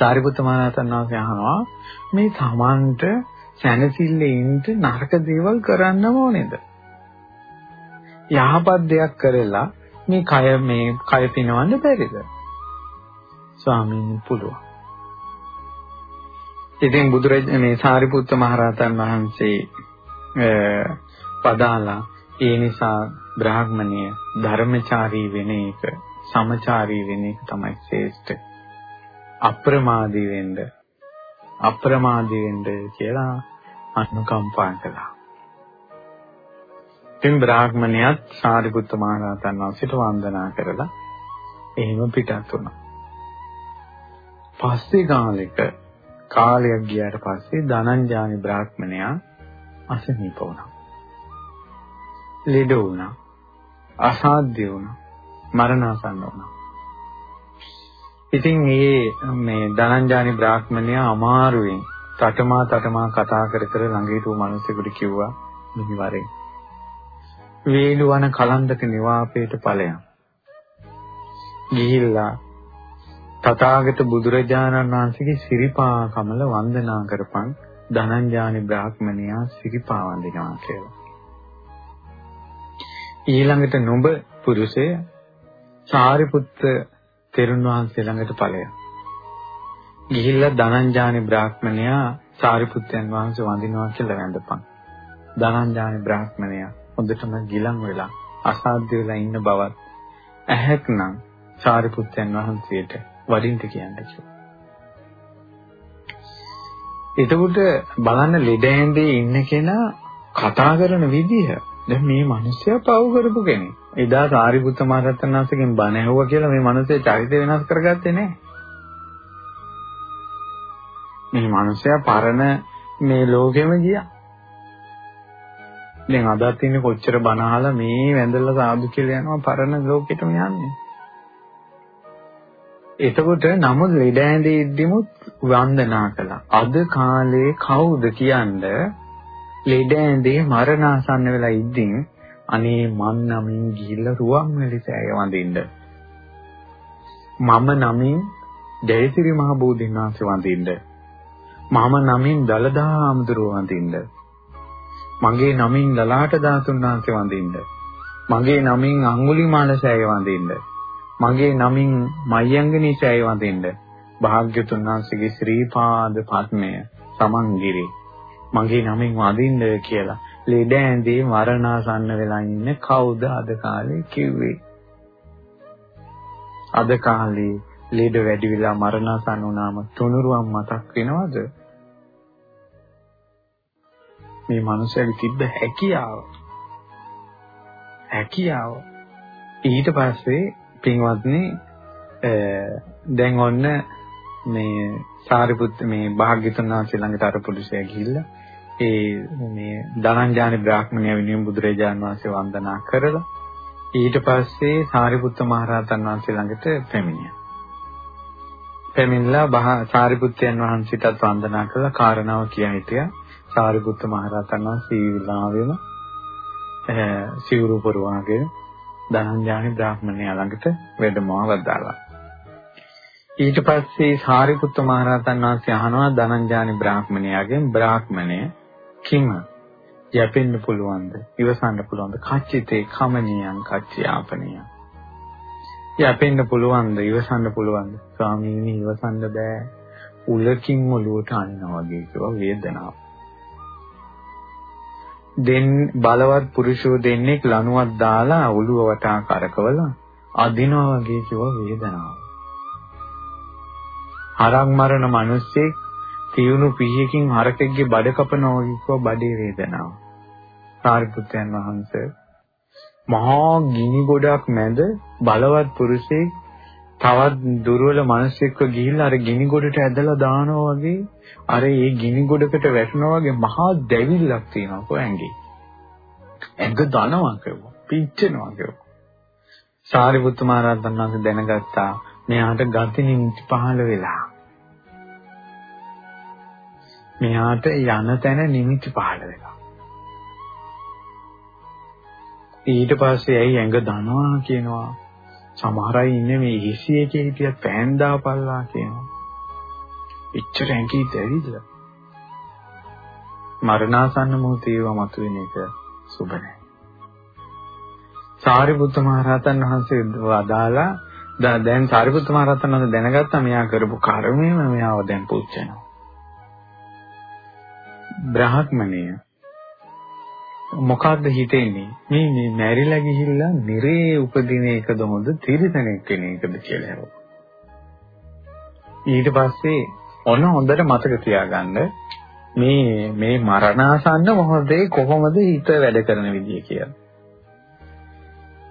සාරිපුත්ත මහරහතන් වහන්සේ අහනවා මේ තමන්ට සැනසille ඉන්න නරක දේවල් කරන්න ඕනේද? යහපත් දෙයක් කරලා මේ කය මේ කය පිනවන්න බැරිද? ස්වාමීන් පුළුවන්. ඉතින් බුදුරජාණන් මේ සාරිපුත්ත මහරහතන් වහන්සේ පදාලා ඒ නිසා බ්‍රාහ්මණය ධර්මචාරී වෙන එක සමචාරී වෙන එක තමයි ශ්‍රේෂ්ඨ. අප්‍රමාදී වෙන්න අප්‍රමාදී වෙන්න කියලා අනුකම්පා කළා. ඉතින් බ්‍රාහ්මණයත් සාරිපුත්ත මහ රහතන් වහන්සේට වන්දනා කරලා එහෙම පිටත් වුණා. පස්සේ කාලෙක කාලයක් ගියාට පස්සේ ධනංජානි බ්‍රාහ්මණයා අසනීප වුණා. ලෙඩ වුණා. අසාධ්‍ය වුණා. මරණාසන්න වුණා. ඉතින් මේ මේ ධනංජානි බ්‍රාහ්මණයා අමාරුවෙන් තටමා තටමා කතා කර කර ළඟ හිටපු මිනිසෙකුට කිව්වා මෙහිවරෙන් වේලුවන කලන්දක නිවාපේට ඵලයන් ගිහිල්ලා තථාගත බුදුරජාණන් වහන්සේගේ සිරිපා කමල වන්දනා කරපන් ධනංජානි බ්‍රාහ්මණයා සිරිපා වන්දිනවා කියලා. ඊළඟට නුඹ පුරුෂය සාරිපුත්ත තෙරුන් වහන්සේ ළඟට ඵලය. ගිහිල්ලා ධනංජානි බ්‍රාහ්මණයා සාරිපුත්තයන් වහන්සේ වඳිනවා කියලා වැඳපන්. ධනංජානි බ්‍රාහ්මණයා හොඳටම ගිලන් වෙලා අසාධ්‍ය වෙලා ඉන්න බවත් ඇහැක්නම් සාරිපුත්තයන් වහන්සේට වඩින්න කියන්න කිව්වා. එතකොට බලන්න ලෙඩ ඇඳේ ඉන්න කෙනා කතා කරන විදිහ දැන් මේ මිනිස්සයා පව් කරපු කෙනෙක්. එදා සාරිපුත්ත මහ රහතන් වහන්සේගෙන් බණ ඇහුවා කියලා මේ මිනිස්සේ චරිතය වෙනස් කරගත්තේ නැහැ. මේ මිනිස්සයා පරණ මේ ලෝකෙම ගියා. දැන් අදත් ඉන්නේ කොච්චර බණ අහලා මේ වැඳලා සාදු කියලා යනවා පරණ ලෝකෙටම යන්නේ. එතකොට නමුත් ලෙඩ ඇඳේ ඉද්දිමුත් වන්දනා කළා. අද කාලේ කවුද කියන්නේ ලෙඩ ඇඳේ මරණාසන්න වෙලා ඉද්දින් අනේ මන් නමින් ගිහිල්ලා රුවන්වැලි සෑය වඳින්න. මම නමින් ජයසිරි මහ බෝධින් වහන්සේ වඳින්න. මම නමින් දලදා ආමඳුරව වඳින්න. මගේ නමින් ලලාට ධාතුන් වහන්සේ වඳින්න. මගේ නමින් අඟුලිමාල සෑය වඳින්න. මගේ නමින් මයංගනී සෑය වඳින්න. භාග්‍යතුන් වහන්සේගේ ශ්‍රී පාද පද්මය සමන්ගිරි මගේ නමින් වඳින්න කියලා. ලෙඩ ඇඳේ මරණාසන්න වෙලා ඉන්න කවුද අද කාලේ කිව්වේ? අද කාලේ ලෙඩ වැඩි වෙලා මරණාසන්න වුණාම තුනුරුවන් මතක් වෙනවද? මේ මනුස්සයාගේ තිබ්බ හැකියාව. හැකියාව. ඊට පස්සේ පින්වත්නි දැන් ඔන්න මේ සාරිපුත් මේ භාග්‍යතුන් වහන්සේ ළඟට අර පුරුෂයා ගිහිල්ලා ඒ මේ ධනංජානි බ්‍රාහ්මණය වෙනුවෙන් බුදුරජාන් වහන්සේ වන්දනා කරලා ඊට පස්සේ සාරිපුත්ත මහරහතන් වහන්සේ ළඟට පැමිණියා. පැමිණලා සාරිපුත්තයන් වහන්සේටත් වන්දනා කළා කාරණාව කියා හිටියා. සාරිපුත්ත මහරහතන් වහන්සේ විලාවෙම සිවුරු පුරවාගෙන ධනංජානි බ්‍රාහ්මණය ළඟට වැඩමව වදාලා. ඊට පස්සේ සාරිපුත්ත මහරහතන් වහන්සේ අහනවා ධනංජානි බ්‍රාහ්මණයාගෙන් බ්‍රාහ්මණය කිම යැපෙන්න පුළුවන්ද? ඉවසන්න පුළුවන්ද? කච්චිතේ කමනියං කච්චයාපනියං. යැපෙන්න පුළුවන්ද? ඉවසන්න පුළුවන්ද? ස්වාමීනි ඉවසන්න බෑ. උලකින් ඔලුවට අනිනා වගේ කියලා වේදනාව. දෙන් බලවත් පුරුෂෝ දෙන්නෙක් ලණුවක් දාලා ඔළුව වටා කරකවලා අදිනවා වගේ කිව්ව වේදනාව. හරක් මරණ මිනිස්සෙක් තියුණු පිහියකින් හරකෙක්ගේ බඩ කපනවා වගේ කිව්වා බඩේ වේදනාව. සාරිපුත්‍රයන් වහන්සේ මහා ගිනි ගොඩක් මැද බලවත් පුරුෂයෙක් තවත් දුර්වල මිනිසෙක්ව ගිහිල්ලා අර ගිනි ගොඩට ඇදලා දානවා වගේ අර ඒ ගිනි ගොඩකට වැටෙනවා වගේ මහා දැවිල්ලක් තියෙනවා කො ඇඟේ. ඇඟ දනවා කිව්වා. පිච්චෙනවා කිව්වා. සාරිපුත්ත මහ රහතන් වහන්සේ දැනගත්තා මෙයාට ගති නිමිති පහළ වෙලා. මෙහාට යන තැන නිමිති පහළ වෙනවා. ඊට පස්සේ ඇයි ඇඟ දනවා කියනවා. සමහර අය ඉන්නේ මේ හිසි එකේ හිටියත් පෑන් දාපල්ලා කියනවා. එච්චර ඇඟි දැවිලා. මරණාසන්න මොහොතේව මතුවෙන එක සුබ නැහැ. සාරිපුත්ත මහ රහතන් වහන්සේ වදාලා දැන් සාරිපුත්ත මහ රහතන් වහන්සේ දැනගත්තා මෙයා කරපු කර්මයම මෙයාව දැන් පුච්චනවා. බ්‍රාහ්මණය. මොකද්ද හිතෙන්නේ? මේ මේ මැරිලා ගිහිල්ලා නිරේ උපදින එකද හොඳ තිරිසනෙක් වෙන එකද කියලා හරෝ ඊට පස්සේ ඔන්න හොඳට මතක තියාගන්න මේ මේ මරණාසන්න මොහොතේ කොහොමද හිත වැඩ කරන විදිය කියලා.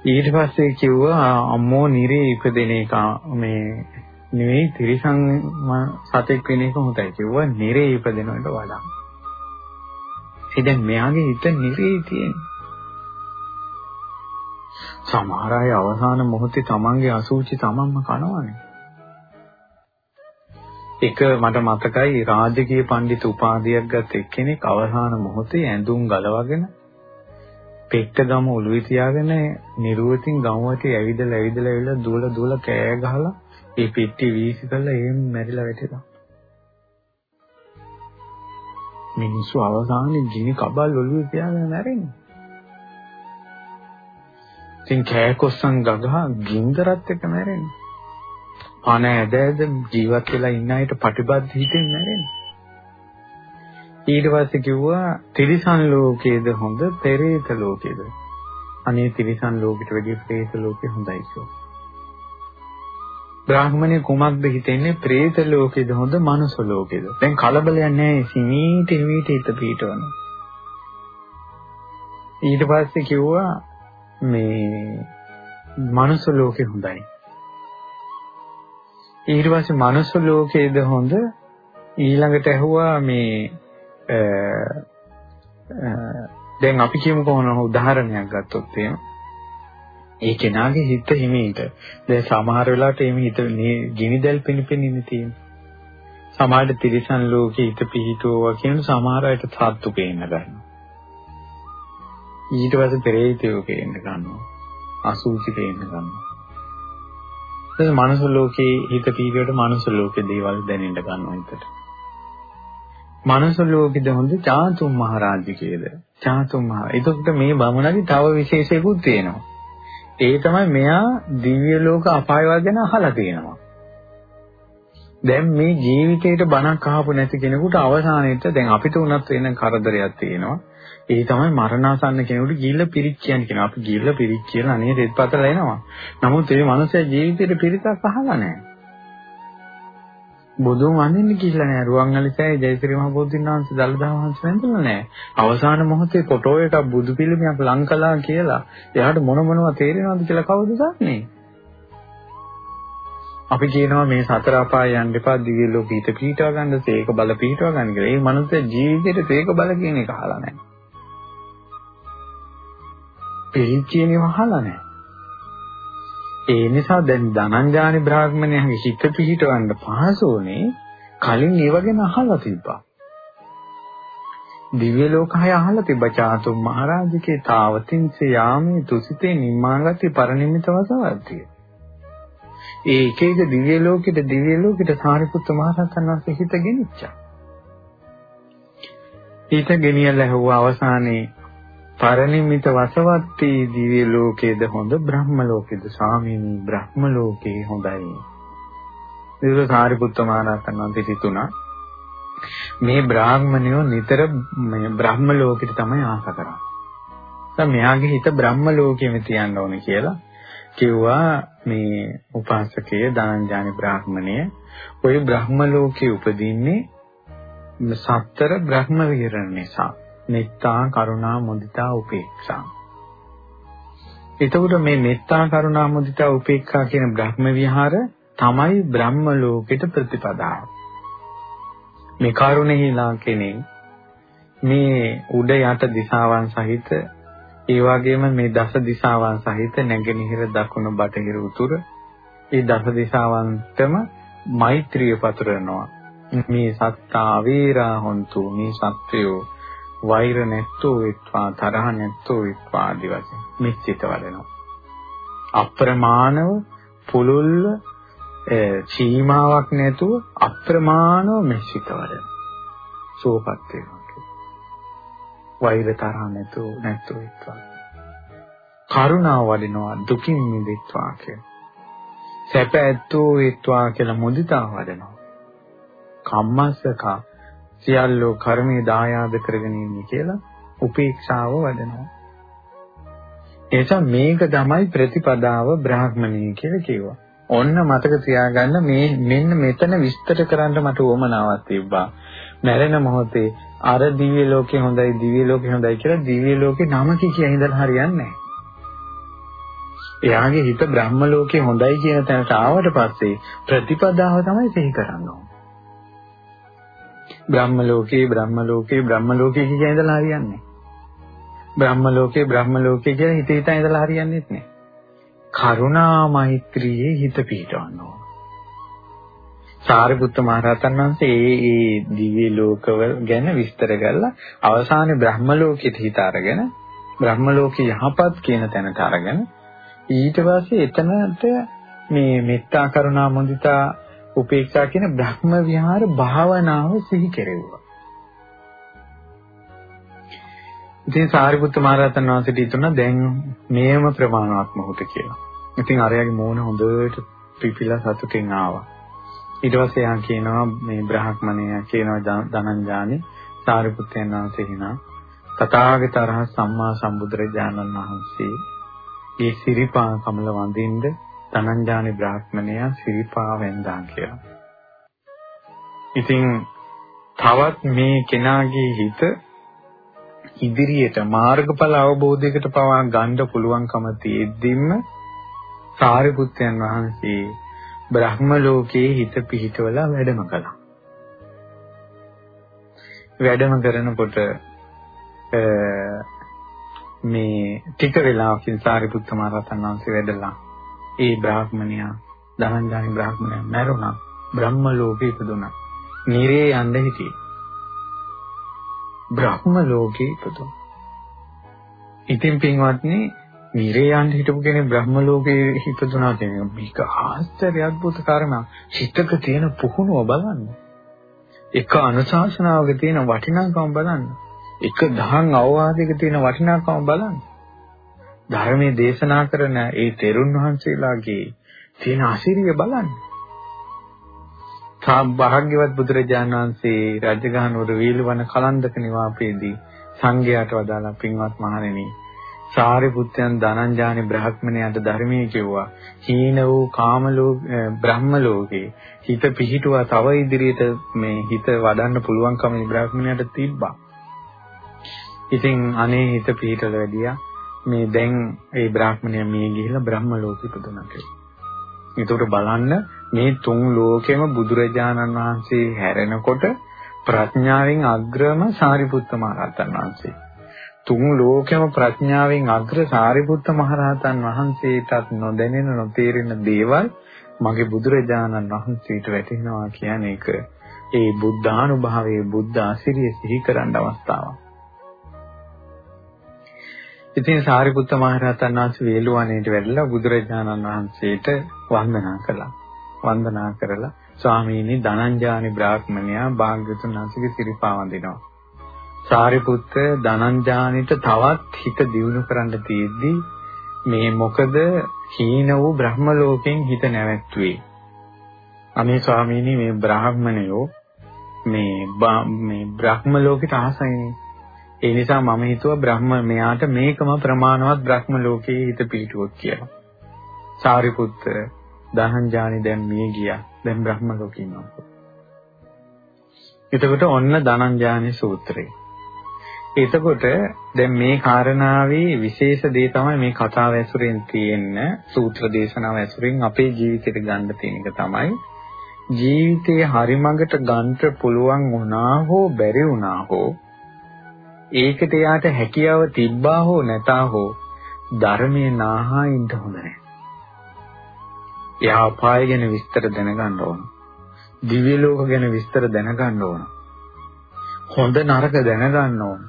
ඊට පස්සේ කිව්වා අම්මෝ නිරේ ඉපදෙන එක මේ නෙවෙයි තිරිසන් සතෙක් වෙන එක හොඳයි. කිව්වා නිරේ ඉපදෙනවට වඩා. ඉතින් මෙයාගේ හිත නිරේ තියෙන්නේ. සමහර අය අවසාන මොහොතේ තමන්ගේ අසුචි තමන්ම කනවනේ. එක මට මතකයි රාජකීය පඬිතු උපාධියක් ගත් එක්කෙනෙක් අවසාන මොහොතේ ඇඳුම් ගලවගෙන පෙට්ටගම ඔළුවේ තියාගෙන නිරුවතින් ගමවට ඇවිදලා ඇවිදලා ඇවිල්ලා දුවල දුවල කෑ ගහලා ඒ පෙට්ටි වීසි කරලා එහෙම මැරිලා වැටෙනවා. මිනිස්සු අවසානයේ ගිනි කබල් ඔළුවේ තියාගෙන මැරෙන්නේ. ඉතින් කෑකොස්සන් ගගහ ගින්දරත් එක්ක මැරෙන්නේ. පණ ඇද ඇද ජීවත් වෙලා ඉන්න අයට ප්‍රතිබද්ධ හිතෙන් මැරෙන්නේ. ඊට පස්සේ කිව්වා තිරිසන් ලෝකයේද හොඳ පෙරේත ලෝකයේද? අනේ තිරිසන් ලෝකෙට වැඩිය ප්‍රේත ලෝකෙ හොඳයි කියලා. බ්‍රාහ්මණය කුමක්ද හිතෙන්නේ? പ്രേත ලෝකෙද හොඳ මනුස්ස ලෝකෙද? දැන් කලබලයක් නැහැ සිමීට හිමීට හිත පිටවන ඊට පස්සේ කිව්වා මේ මනුස්ස ලෝකෙ හොඳයි. ඊට පස්සේ මනුස්ස ලෝකෙද හොඳ? ඊළඟට ඇහුවා මේ දැන් අපි කියමු කොහොම උදාහරණයක් ගත්තොත් එහෙම. ඒ කෙනාගේ හිත හිමීට. දැන් සමහර වෙලාවට එimhe හිත ගිනිදල් පිනිපිනින්න තියෙනවා. සමහරට තිරිසන් ලෝකේ හිත පිහිටුවා කියන සමහර අයට සත්තු පේන්න ගන්නවා. ඊට පස්සේ පෙරේතයෝ පේන්න ගන්නවා. අසුචි පේන්න ගන්නවා. එතන මනුස්ස ලෝකේ හිත පිහිටියට මනුස්ස ලෝකේ දේවල් දැනෙන්න ගන්නවා හිතට. මනුස්ස ලෝකෙද හොඳ චාතුම් මහරජිකේද? චාතුම් මහ. එතකොට මේ බමුණගේ තව විශේෂයකුත් තියෙනවා. ඒ තමයි මෙයා දිව්‍ය ලෝක අපායවල් ගැන අහලා තියෙනවා. දැන් මේ ජීවිතේට බණක් අහපු නැති කෙනෙකුට අවසානයේට දැන් අපිට උනත් වෙන කරදරයක් තියෙනවා. ඒ තමයි මරණාසන්න කෙනෙකුට ගිල්ල පිරික් කියන්නේ කියනවා. අපි ගිල්ල පිරික් කියලා අනේ රෙද්පතලා එනවා. නමුත් මේ මනුස්සයා ජීවිතේට පිරිසක් අහලා නැහැ. බුදුන් වඳින්න කියලා නෑ රුවන්වැලිසෑය ජයශ්‍රී මහ බෝධින් වහන්සේ දළදා වහන්සේ වැඳලා නෑ අවසාන මොහොතේ ෆොටෝ එකක් බුදු පිළිමයක් ලං කළා කියලා එයාට මොන මොනවා තේරෙනවද කියලා කවුද දන්නේ අපි කියනවා මේ සතර අපාය යන්න එපා දිව්‍ය ලෝක හිත පිහිටව ගන්න තේක බල පිහිටව ගන්න කියලා. ඒ මනුස්ස ජීවිතේට තේක බල කියන එක අහලා නැහැ. පිළිච්චේනේ අහලා නැහැ. ඒ නිසා දැන් ධනංජානි බ්‍රාහ්මණයන්ගේ හිත පිහිටවන්න පහසුනේ කලින් ඒව ගැන අහලා තිබ්බා. දිව්‍ය ලෝකය අහලා තිබ්බා චාතුම් මහරජකේ තාවතින්සේ යාමේ තුසිතේ නිම්මාගති පරිනිමිත වසවර්තිය. ඒ එක එක දිව්‍ය ලෝකෙට දිව්‍ය ලෝකෙට සාරිපුත්ත මහරහතන් වහන්සේ හිත ගෙනිච්චා. හිත ගෙනියලා ඇහුවා අවසානයේ පරිනිමිත වසවත්තේ දිව්‍ය ලෝකයේද හොඳ බ්‍රහ්ම ලෝකයේද ස්වාමීනි බ්‍රහ්ම ලෝකේ හොඳයි. ඒක සාරිපුත්ත මහරහතන් වහන්සේ හිතුණා මේ බ්‍රාහ්මණයෝ නිතර මේ බ්‍රහ්ම ලෝකෙට තමයි ආස කරන්නේ. දැන් මෙයාගේ හිත බ්‍රහ්ම ලෝකෙම තියන්න ඕනේ කියලා කිව්වා මේ උපාසකයේ දනංජානි බ්‍රාහ්මණය ඔය බ්‍රහ්ම ලෝකේ උපදින්නේ සතර බ්‍රහ්ම විහරණ නිසා. මෙත්තා කරුණා මුදිතා උපේක්ෂා. එතකොට මේ මෙත්තා කරුණා මුදිතා උපේක්ඛා කියන බ්‍රහ්ම විහාර තමයි බ්‍රහ්ම ලෝකෙට ප්‍රතිපදාව. මේ කරුණෙහිලා කෙනෙක් මේ උඩ යට දිශාවන් සහිත ඒ වගේම මේ දස දිශාවන් සහිත නැගෙනහිර දකුණු බටහිර උතුර ඒ දස දිශාවන්ටම මෛත්‍රිය පතුරනවා මේ සත්තා වේරා හොන්තු මේ සත්වයෝ වෛර නැත්තෝ විත්වා තරහ නැත්තෝ විත්වා ආදි වශයෙන් මිච්චිත වඩනවා. අප්‍රමාණව පුලුල්ව සීමාවක් නැතුව අප්‍රමාණව මිච්චිත වඩනවා. සෝපත් වෙනවා. වෛර තරහ නැතුව නැත්තෝ විත්වා. කරුණාව වඩනවා දුකින් මිදෙත්වා කියලා. සැප ඇත්තෝ විත්වා කියලා මුදිතා වඩනවා. කම්මස්සකා සියල්ලෝ කර්මයේ දායාද කරගෙන ඉන්නේ කියලා උපේක්ෂාව වඩනවා. එතන මේක තමයි ප්‍රතිපදාව බ්‍රාහ්මණී කියලා කිව්වා. ඔන්න මතක තියාගන්න මේ මෙන්න මෙතන විස්තර කරන්න මට උවමනාවක් තිබ්බා. මැරෙන මොහොතේ අර දිව්‍ය ලෝකේ හොඳයි දිව්‍ය ලෝකේ හොඳයි කියලා දිව්‍ය ලෝකේ නම කිය ඉඳලා හරියන්නේ නැහැ. එයාගේ හිත බ්‍රහ්ම ලෝකේ හොඳයි කියන තැනට ආවට පස්සේ ප්‍රතිපදාව තමයි සිහි කරන්න ඕනේ. බ්‍රහ්ම ලෝකේ බ්‍රහ්ම ලෝකේ බ්‍රහ්ම ලෝකේ කියන ඉඳලා හරියන්නේ බ්‍රහ්ම ලෝකේ බ්‍රහ්ම ලෝකේ කියලා හිත හිතා ඉඳලා හරියන්නේ නැහැ. කරුණා මෛත්‍රියේ හිත පිහිටවන්න ඕන. සාරිපුත්ත මහරහතන් වහන්සේ ඒ ඒ දිව්‍ය ලෝකවල ගැන විස්තර කරලා අවසානයේ බ්‍රහ්ම ලෝකෙට හිත අරගෙන බ්‍රහ්ම ලෝකේ යහපත් කියන තැනට අරගෙන ඊට පස්සේ එතනට මේ මෙත්තා කරුණා මුදිතා උපේක්ෂා කියන බ්‍රහ්ම විහාර භාවනාව සිහි කෙරෙව්වා. ඉතින් සාරිපුත්ත මහරහතන් වහන්සේට හිතුණා දැන් මේම ප්‍රමාණවත් මොහොත කියලා. ඉතින් අරයාගේ මූණ හොඳට පිපිලා සතුටින් ආවා. ඊට පස්සේ යා කියනවා මේ බ්‍රහ්මණය කියනවා ධනංජානි සාරිපුත්තයන් වහන්සේ හිනා තථාගත අරහත් සම්මා සම්බුදුරජාණන් වහන්සේ ඒ සිරිපා කමල වඳින්න ධනංජානි බ්‍රාහ්මණයා සිරිපා වෙන්දා කියලා. ඉතින් තවත් මේ කෙනාගේ හිත ඉදිරියට මාර්ගඵල අවබෝධයකට පවා ගන්න පුළුවන්කම තියෙද්දිම සාරිපුත්යන් වහන්සේ බ්‍රහ්ම ලෝකයේ හිත පිහිටවලා වැඩම කළා. වැඩම කරනකොට මේ ටික වෙලාවකින් සාරිපුත්ත මහ රහතන් වහන්සේ වැඩලා ඒ බ්‍රාහ්මණයා ධනංජානි බ්‍රාහ්මණයා මැරුණා බ්‍රහ්ම ලෝකේ ඉපදුණා. නිරේ යන්න හිටියේ. බ්‍රහ්ම ලෝකේ ඉපදුණා. ඉතින් පින්වත්නි නිරේ යන්න හිටපු කෙනෙක් බ්‍රහ්ම ලෝකේ ඉපදුණා කියන්නේ මේක ආශ්චර්ය අద్భుත කාරණා. හිතක තියෙන පුහුණුව බලන්න. එක අනුශාසනාවක තියෙන වටිනාකම බලන්න. එක දහම් අවවාදයක තියෙන වටිනාකම බලන්න. ධර්මයේ දේශනා කරන ඒ තෙරුන් වහන්සේලාගේ තියෙන අසිරිය බලන්න. භාග්‍යවත් බුදුරජාණන් වහන්සේ රජගහනුවර වීලවන කලන්දක නිවාපයේදී සංඝයාට වදාලා පින්වත් මහණෙනි සාරිපුත්යන් ධනංජානි බ්‍රහ්මණයාට ධර්මයේ කිව්වා හීන වූ කාම බ්‍රහ්ම ලෝකේ හිත පිහිටුවා තව ඉදිරියට මේ හිත වඩන්න පුළුවන්කම බ්‍රහ්මණයාට තිබ්බා. ඉතින් අනේ හිත පිහිටල වැඩියා මේ දැන් ඒ බ්‍රාහ්මණයා මේ ගිහිලා බ්‍රහ්ම ලෝකෙ ඉපදුණා කියලා. ඒකට බලන්න මේ තුන් ලෝකෙම බුදුරජාණන් වහන්සේ හැරෙනකොට ප්‍රඥාවෙන් අග්‍රම සාරිපුත්ත මහරහතන් වහන්සේ. තුන් ලෝකෙම ප්‍රඥාවෙන් අග්‍ර සාරිපුත්ත මහරහතන් වහන්සේටත් නොදැනෙන නොතේරෙන දේවල් මගේ බුදුරජාණන් වහන්සේට වැටෙනවා කියන එක ඒ බුද්ධානුභාවයේ බුද්ධ ආශිර්ය සිහි කරන්න අවස්ථාවක්. ඉතින් සාරිපුත්ත මහරහතන් වහන්සේ වේළුවනේට වැඩලා බුදුරජාණන් වහන්සේට වන්දනා කළා. වන්දනා කරලා ස්වාමීනි ධනංජානි බ්‍රාහ්මණයා භාග්‍යතුන් වහන්සේගේ සිරිපා වඳිනවා. සාරිපුත්ත ධනංජානිට තවත් හිත දියුණු කරන්න තියෙද්දි මේ මොකද හීන වූ බ්‍රහ්ම ලෝකෙන් හිත නැවැත්තුවේ. අනේ ස්වාමීනි මේ බ්‍රාහ්මණයෝ මේ මේ බ්‍රහ්ම ලෝකෙට ආසයිනේ. ඒ නිසා මම හිතුවා බ්‍රහ්ම මෙයාට මේකම ප්‍රමාණවත් බ්‍රහ්ම ලෝකයේ හිත පිහිටුවොත් කියලා. සාරිපුත්ත දහංජානි දැන් මිය ගියා. දැන් බ්‍රහ්ම ලෝකේ ඉන්නවා. එතකොට ඔන්න ධනංජානි සූත්‍රය. එතකොට දැන් මේ කාරණාවේ විශේෂ දේ තමයි මේ කතාව ඇසුරෙන් තියෙන සූත්‍ර දේශනාව ඇසුරෙන් අපේ ජීවිතයට ගන්න තියෙන එක තමයි ජීවිතයේ හරි මඟට ගන්න පුළුවන් වුණා හෝ බැරි වුණා හෝ ඒකට යාට හැකියාව තිබ්බා හෝ නැතා හෝ ධර්මයේ නාහා ඉන්න හොඳ නැහැ. එයා අපාය ගැන විස්තර දැනගන්න ඕන. දිව්‍ය ලෝක ගැන විස්තර දැනගන්න ඕන. හොඳ නරක දැනගන්න ඕන.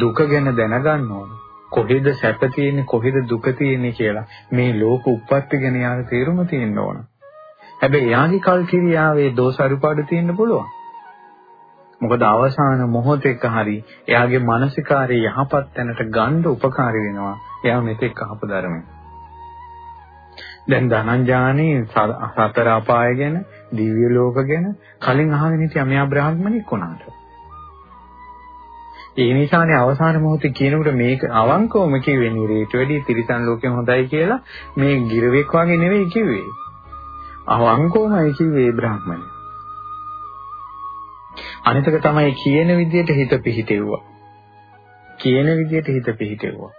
දුක ගැන දැනගන්න ඕන. කොහෙද සැප තියෙන්නේ කොහෙද දුක තියෙන්නේ කියලා මේ ලෝක උප්පත්ති ගැන යාට තේරුම තියෙන්න ඕන. හැබැයි යාගේ කල් කිරියාවේ දෝෂ අරුපාඩු තියෙන්න පුළුවන්. මොකද අවසාන මොහොතේක හරි එයාගේ මානසිකාරය යහපත් තැනට ගන්න උපකාරී වෙනවා. එයා මෙතෙක් අහපු ධර්මය. දැන් ධනංජානේ සතර අපාය ගැන, දිව්‍ය ලෝක ගැන කලින් අහගෙන හිටියා මෙයා බ්‍රාහ්මණෙක් වුණාට. ඒ නිසානේ අවසාන මොහොතේ කියනකොට මේක අවංකවම කිව්වේ නිරේට වැඩි තිරිසන් ලෝකෙම හොඳයි කියලා මේ ගිරවෙක් වගේ නෙවෙයි කිව්වේ. අවංකවමයි කිව්වේ බ්‍රාහ්මණය. අනිතක තමයි කියන විදිහට හිත පිහිටෙව්වා. කියන විදිහට හිත පිහිටෙව්වා.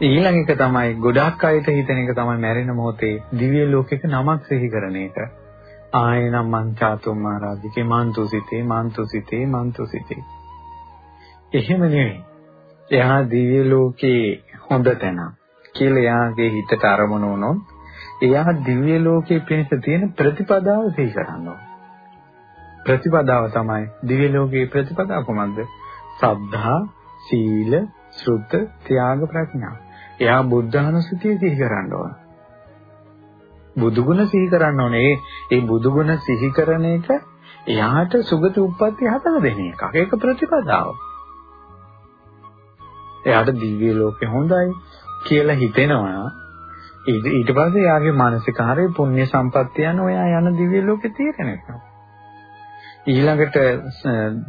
ඊළඟ එක තමයි ගොඩාක් අයට හිතන එක තමයි මැරෙන මොහොතේ දිව්‍ය ලෝකෙක නමක් සිහි කරන එක. ආයනම් මං චාතුම් මහරජිකේ මන්තුසිතේ මන්තුසිතේ මන්තුසිතේ. එහෙම නෙවෙයි. එයා දිව්‍ය ලෝකේ හොඳ තැන කියලා එයාගේ හිතට අරමුණු වුණොත් එයා දිව්‍ය ලෝකයේ පිණිස තියෙන ප්‍රතිපදාව සිහි කරනවා. ප්‍රතිපදාව තමයි දිව්‍ය ලෝකයේ ප්‍රතිපදාව කොහොමද? සද්ධා, සීල, ශ්‍රුත, ත්‍යාග, ප්‍රඥා. එයා බුද්ධානුස්සතිය සිහි කරන්න ඕන. බුදුගුණ සිහි කරන්න ඕනේ. ඒ බුදුගුණ සිහි කරන එක එයාට සුගති උප්පත්ති හදලා දෙන එකක්. ඒක ප්‍රතිපදාව. එයාට දිව්‍ය ලෝකේ හොඳයි කියලා හිතෙනවා. ඊට පස්සේ එයාගේ මානසිකාරයේ පුණ්‍ය සම්පත්තිය යන ඔයා යන දිව්‍ය ලෝකේ තීරණය කරනවා. ඊළඟට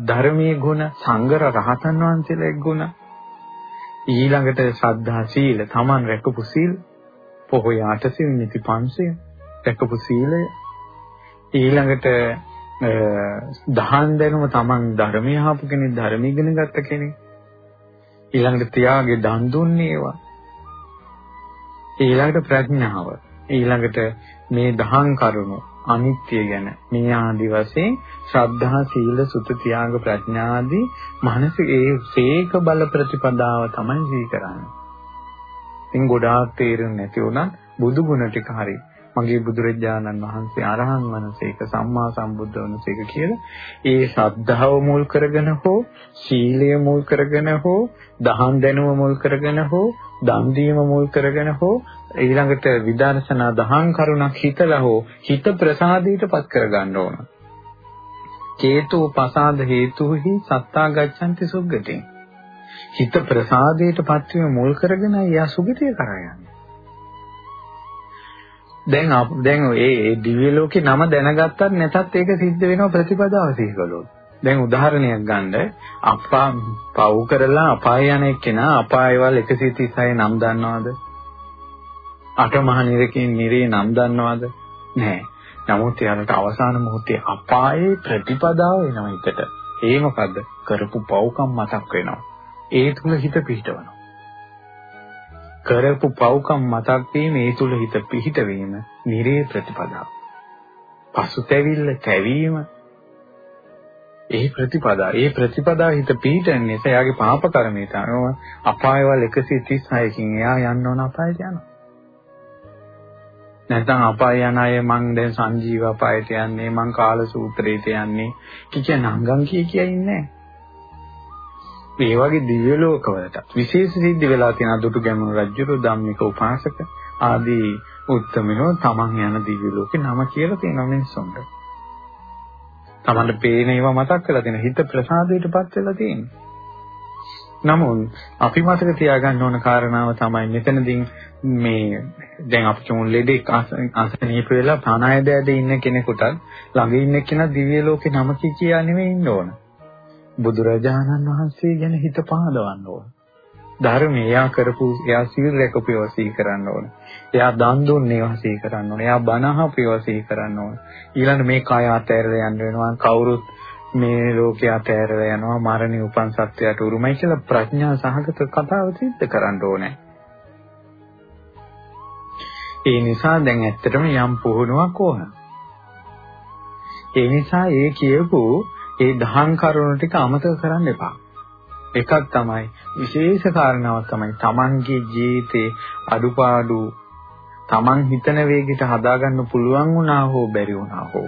ධර්මීය ගුණ සංගර රහතන් වහන්සේලා ගුණ. ඊළඟට ශ්‍රද්ධා සීල තමන් රැකපු සීල් පොහොය අටසිල් නිති පන්සිල් රැකපු සීලය. ඊළඟට දහන් දැනුම තමන් ධර්මයේ ආපු කෙනෙක් ධර්ම ඉගෙන ගත්ත කෙනෙක්. ඊළඟට තියාගේ දන් දුන්නේ ඒවා. ඊළඟට ප්‍රඥාව. ඊළඟට මේ දහං කරුණු අනිත්‍ය ගැන මේ ආදි වශයෙන් ශ්‍රද්ධා සීල සුත තියාග ප්‍රඥා ආදී මනස ඒ සේක බල ප්‍රතිපදාව තමයි සිහි කරන්නේ. ඉතින් ගොඩාක් තේරුම් නැති වුණත් බුදු ගුණ ටික හරි මගේ බුදුරජාණන් වහන්සේ අරහන් වනසේක සම්මා සම්බුද්ධ වනසේක කියලා ඒ ශ්‍රද්ධාව මුල් කරගෙන හෝ සීලය මුල් කරගෙන හෝ දහම් දැනුම මුල් කරගෙන හෝ දන් දීම මුල් කරගෙන හෝ ඊළඟට විදර්ශනා දහම් කරුණක් හිතලා හෝ හිත ප්‍රසාදයටපත් කරගන්න ඕන. චේතෝ පසාද හේතුහි සත්තා ගච්ඡanti සුග්ගතින්. හිත ප්‍රසාදයටපත් වීම මුල් කරගෙන යා සුගතිය කරා යන්නේ. දැන් දැන් ඒ දිව්‍ය ලෝකේ නම දැනගත්තත් නැතත් ඒක සිද්ධ වෙනවා ප්‍රතිපදාව සිහිකලොත්. දැන් උදාහරණයක් ගන්න අප්පා පව් කරලා අපාය යන එක්කෙනා අපායවල 136 නම් දන්නවද? අටමහා නිරකින් නිරේ නම් දන්නවද? නැහැ. නමුත් යාලට අවසාන මොහොතේ අපායේ ප්‍රතිපදාව එනවා හිතට. ඒ මොකද්ද? කරපු පව්කම් මතක් වෙනවා. ඒ තුල හිත පිහිටවනවා. කරපු පව්කම් මතක් වීම ඒ තුල හිත පිහිට වීම නිරේ ප්‍රතිපදාව. පසුතැවිල්ල තැවීම ඒ ප්‍රතිපදා ඒ ප්‍රතිපදා හිත පිහිටන්නේ එයාගේ පාප කර්මයට අනුව අපායවල 136කින් එයා යන්න ඕන අපායට යනවා. නැත්නම් අපාය යන අය මං දැන් සංජීව අපායට යන්නේ මං කාල සූත්‍රයට යන්නේ කිච නංගම් කිය කිය ඉන්නේ මේ වගේ දිව්‍ය ලෝකවලට විශේෂ සිද්ධ වෙලා තියෙන දුටු ගැමුණු රජුරු ධම්මික උපාසක ආදී උත්තමයෝ තමන් යන දිව්‍ය ලෝකේ නම කියලා තියෙනවා මිනිස්සුන්ට. තමන්ට පේන ඒවා මතක් කරලා තියෙන හිත ප්‍රසාදයටපත් වෙලා තියෙනවා. නමුත් අපි මතක තියාගන්න ඕන කාරණාව තමයි මෙතනදී මේ දැන් අපි කියමු ලෙඩෙක් අසනීප වෙලා ප්‍රාණායදයට ඉන්න කෙනෙකුට ළඟ ඉන්න කෙනා දිව්‍ය ලෝකේ නම කියා නෙවෙයි ඉන්න ඕන. බුදුරජාණන් වහන්සේ ගැන හිත පහදවන්න ඕන. ධර්මය එයා කරපු එයා සීල් රැකපු ඒවා සිහි කරන්න ඕන. එයා දන් දුන්නේ ඒවා සිහි කරන්න ඕන. එයා බණ අහපු ඒවා සිහි කරන්න ඕන. ඊළඟ මේ කය අතෑරලා යන්න වෙනවා. කවුරුත් මේ ලෝකේ අතෑරලා යනවා. මරණය උපන් සත්‍යයට උරුමයි කියලා ප්‍රඥා සහගත කතාව සිද්ධ කරන්න ඕනේ. ඒ නිසා දැන් ඇත්තටම යම් පුහුණුවක් ඕන. ඒ නිසා ඒ කියපු ඒ දහම් කරුණු ටික අමතක කරන්න එපා. එකක් තමයි විශේෂ කාරණාවක් තමයි Tamanගේ ජීවිතේ අඩුපාඩු Taman හිතන වේගයට හදාගන්න පුළුවන් වුණා හෝ බැරි වුණා හෝ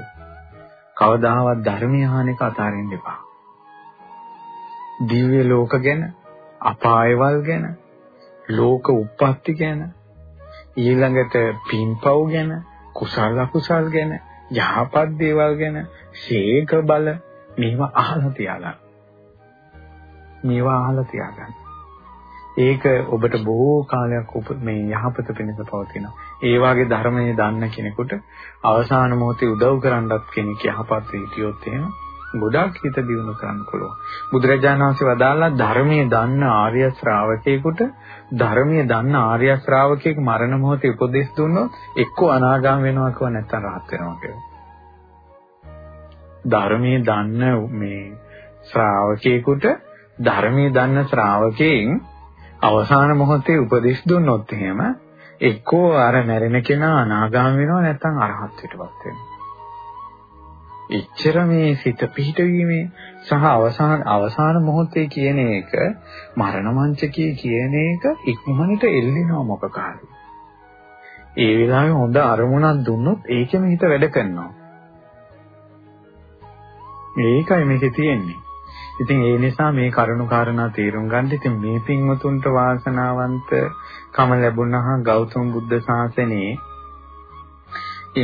කවදාවත් ධර්මීය හානික අතාරින්න එපා. දිව්‍ය ලෝක ගැන, අපායවල් ගැන, ලෝක උප්පත්ති ගැන, ඊළඟට පින්පව් ගැන, කුසල අකුසල් ගැන, යහපත් දේවල් ගැන, ශේක බල මේවා අහලා තියාගන්න. මේවා අහලා තියාගන්න. ඒක ඔබට බොහෝ කාලයක් මේ යහපත පිණිස පවතිනවා. ඒ වාගේ ධර්මයේ දන්න කෙනෙකුට අවසාන මොහොතේ උදව් කරන්නත් කෙනෙක් යහපත් හිටියොත් එහෙම ගොඩාක් හිත දියුණු කරන්න පුළුවන්. බුදුරජාණන් වහන්සේ වදාළා ධර්මයේ දන්න ආර්ය ශ්‍රාවකයෙකුට ධර්මයේ දන්න ආර්ය ශ්‍රාවකයෙක් මරණ මොහොතේ උපදෙස් දුන්නොත් එක්ක අනාගාම වෙනවා කියව නැත්නම් රහත් වෙනවා කියලා. ධර්මයේ දන්න මේ ශ්‍රාවකයෙකුට ධර්මයේ දන්න ශ්‍රාවකයෙන් අවසාන මොහොතේ උපදෙස් දුන්නොත් එහෙම එක්කෝ අර මැරෙන කෙනා අනාගාම වෙනවා නැත්නම් අරහත්ත්වයටපත් වෙනවා. එච්චර මේ සිත පිහිටවීමේ සහ අවසාන අවසාන මොහොතේ කියන එක මරණ මංචකයේ කියන එක ඉක්මනට එල්ලෙනවා මොකක් හරි. ඒ වෙලාවේ හොඳ අරමුණක් දුන්නොත් ඒකෙම හිත වැඩ කරනවා. මේකයි මේකේ තියෙන්නේ. ඉතින් ඒ නිසා මේ කරුණු කාරණා තේරුම් ගන්න ඉතින් මේ පින්වතුන්ට වාසනාවන්ත කම ලැබුණා ගෞතම බුද්ධ ශාසනයේ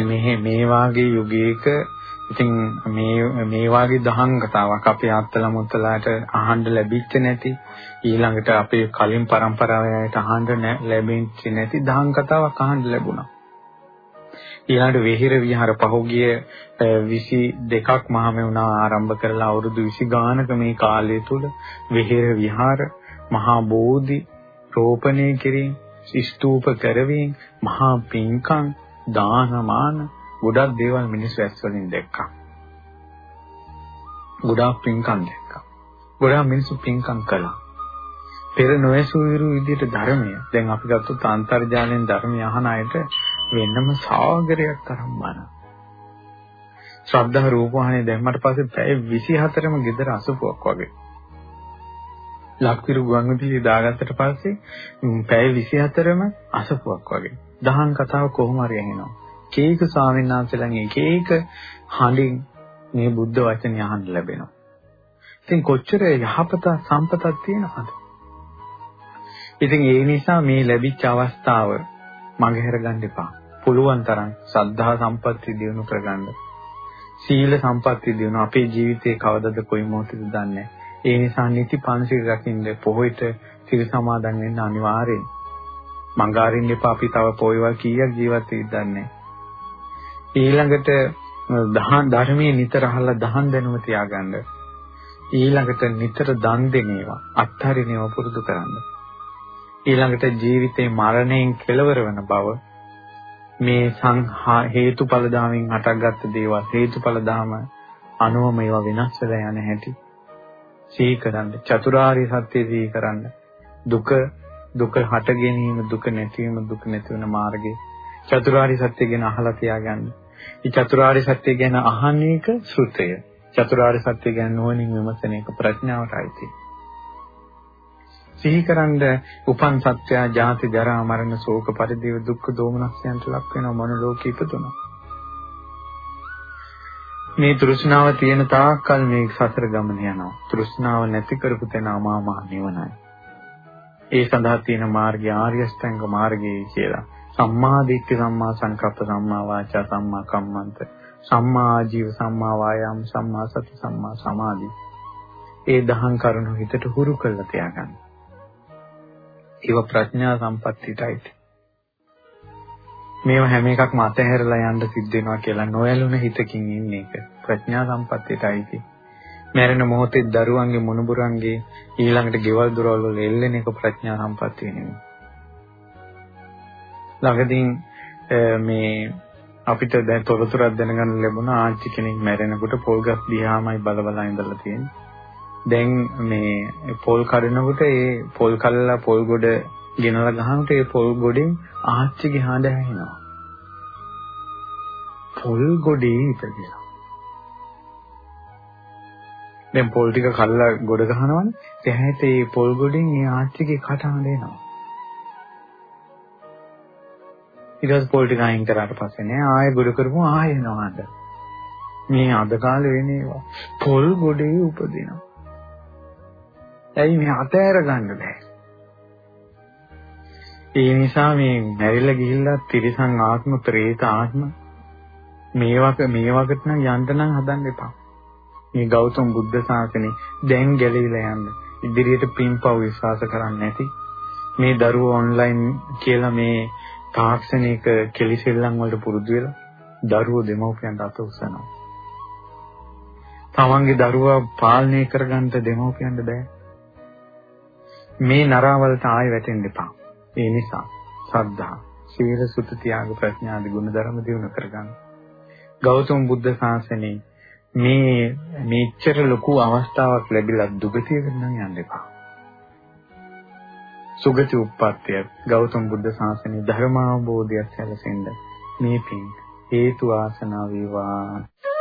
මේ මේ වාගේ යුගයක ඉතින් මේ මේ වාගේ දහම් කතාවක් අපේ අත්තල මුත්තලාට අහන්න ලැබිච්ච නැති ඊළඟට අපේ කලින් પરම්පරාවට අහන්න ලැබෙච්ච නැති දහම් කතාවක් අහන්න ලැබුණා. ඊළඟට වෙහිර විහාර පහුගිය 22ක් මහමෙවුනා ආරම්භ කරලා අවුරුදු 20 ගානක මේ කාලය තුල වෙහිර විහාර මහා බෝධි රෝපණය කිරීම ස්තූප කරවීම මහා පින්කම් දානමාන ගොඩක් දේවල් මිනිස් වැස් වලින් දැක්කා. ගොඩාක් පින්කම් දැක්කා. ගොඩාක් මිනිස්සු පින්කම් කළා. පෙර නොයසු විරු විදිහට ධර්මය දැන් අපි ගත්තොත් අන්තර්ජාලයෙන් ධර්මය අහන අයට වෙනම සාගරයක් තරම් බන. ශ්‍රද්ධා රූපවාහිනිය දැම්මට පස්සේ පැය 24ම ගෙදර අසුපුවක් වගේ. ලක්විරු ගුවන්විදුලිය දාගත්තට පස්සේ පැය 24ම අසපුවක් වගේ. දහම් කතාව කොහොම හරි ඇහෙනවා. කේක ස්වාමීන් වහන්සේලාගේ එක එක හඬින් මේ බුද්ධ වචනේ අහන්න ලැබෙනවා. ඉතින් කොච්චර යහපත සම්පතක් තියෙනවද? ඉතින් ඒ නිසා මේ ලැබිච්ච අවස්ථාව මගහැර ගන්න එපා. පුළුවන් තරම් සද්ධා සම්පatti දිනු කරගන්න. සීල සම්පatti දිනු අපේ ජීවිතේ කවදද කොයි මොහොතද දන්නේ ඒ නිසා නිති පන්සිල් රකින්න පොහොයට සිල් සමාදන් වෙන්න අනිවාර්යෙන්. මංගාරින්න එපා අපි තව පොයවල් කීයක් ජීවත් වෙද්දන්නේ. ඊළඟට දහන් ධර්මයේ නිතර අහලා දහන් දැනුම තියාගන්න. ඊළඟට නිතර දන් දෙන ඒවා අත්හරිනව පුරුදු කරන්න. ඊළඟට ජීවිතේ මරණයෙන් කෙලවර වෙන බව මේ සංහා හේතුඵල ධාමෙන් හටගත්ත දේවල් හේතුඵල ධාම අනුවම ඒවා වෙනස් වෙලා යන හැටි සිහි කරන්න චතුරාර්ය සත්‍ය සිහි කරන්න දුක දුක හට ගැනීම දුක නැතිවීම දුක නැති වෙන මාර්ගය චතුරාර්ය සත්‍ය ගැන අහලා තියාගන්න. මේ චතුරාර්ය සත්‍ය ගැන අහන එක සෘතය. චතුරාර්ය සත්‍ය ගැන නුවණින් විමසන එක ප්‍රඥාවටයි තියෙන්නේ. සිහිකරනද උපන් සත්‍යය ජාති ජරා මරණ ශෝක පරිදේව දුක්ඛ දෝමනස්යන්ට ලක් වෙන මනෝලෝකෙ ඉපදුණා. මේ තෘෂ්ණාව තියෙන තාක්කල් මේ සසර ගමන යනවා. තෘෂ්ණාව නැති කරපු තැන අමා මහ නිවනයි. ඒ සඳහා තියෙන මාර්ගය ආර්ය අෂ්ටාංග මාර්ගය කියලා. සම්මා දිට්ඨි සම්මා සංකප්ප සම්මා වාචා සම්මා කම්මන්ත සම්මා ආජීව සම්මා වායාම සම්මා සති සම්මා සමාධි. ඒ දහම් කරුණු හිතට හුරු කරලා තියාගන්න. ඒව ප්‍රඥා සම්පත්තියටයි. මේවා හැම එකක්ම අතහැරලා යන්න සිද්ධ වෙනවා කියලා නොයලුන හිතකින් ඉන්නේ ඒක ප්‍රඥා සම්පත්තියටයි. මැරෙන මොහොතේ දරුවන්ගේ මොනුබුරන්ගේ ඊළඟට ගෙවල් දොරවල් වල එල්ලෙන එක ප්‍රඥා සම්පත්තිය නෙමෙයි. ළඟදීන් මේ අපිට දැන් තොරතුරක් දැනගන්න ලැබුණා ආච්චි කෙනෙක් මැරෙනකොට පොල් ගස් දිහාමයි බල බල ඉඳලා තියෙන්නේ. දැන් මේ පොල් කඩනකොට ඒ පොල් කල්ලා පොල් ගොඩ ගෙනලා ගහනකොට ඒ පොල් ගොඩෙන් ආච්චිගේ හඬ ඇහෙනවා. පොල් ගොඩේ ඉපදිලා. දැන් පොල් ටික කල්ලා ගොඩ ගහනවනේ. එහාට ඒ පොල් ගොඩෙන් ඒ ආච්චිගේ කටහඬ එනවා. ඊට පස්සේ පොල් ටික අයින් කරාට පස්සේ නෑ ආයෙ ගොඩ කරපුවා ආයෙ එනවා හඬ. මේ අද කාලේ වෙන්නේ ඒවා. පොල් ගොඩේ උපදිනවා. ඇයි මේ අතෑර ගන්න බෑ? ඒ නිසා මේ මැරිලා ගිහිල්ලා තිරිසන් ආත්ම, പ്രേත ආත්ම මේවක මේවකට නම් යන්න නම් හදන්න එපා. මේ ගෞතම බුද්ධ ශාසනේ දැන් ගැලවිලා යන්න. ඉදිරියට පින්පව් විශ්වාස කරන්නේ නැති මේ දරුවෝ ඔන්ලයින් කියලා මේ තාක්ෂණික කෙලිසෙල්ලම් වලට පුරුදු වෙලා දරුවෝ දෙමව්පියන්ට අත උස්සනවා. තමන්ගේ දරුවා පාලනය කරගන්න දෙමව්පියන්ට බෑ. මේ නරාවලට ආයෙ වැටෙන්න එපා. ඒ නිසා ශ්‍රද්ධා, සීල, සුත, ත්‍යාග, ප්‍රඥා ආදී ගුණ දිනු කරගන්න. ගෞතම බුද්ධ ශාසනයේ මේ මෙච්චර ලොකු අවස්ථාවක් ලැබිලා දුගතියකට නම් යන්න එපා. සුගති උප්පත්තිය ගෞතම බුද්ධ ශාසනයේ ධර්මාවබෝධයක් සැලසෙන්න මේ පින් හේතු ආසනාව වේවා.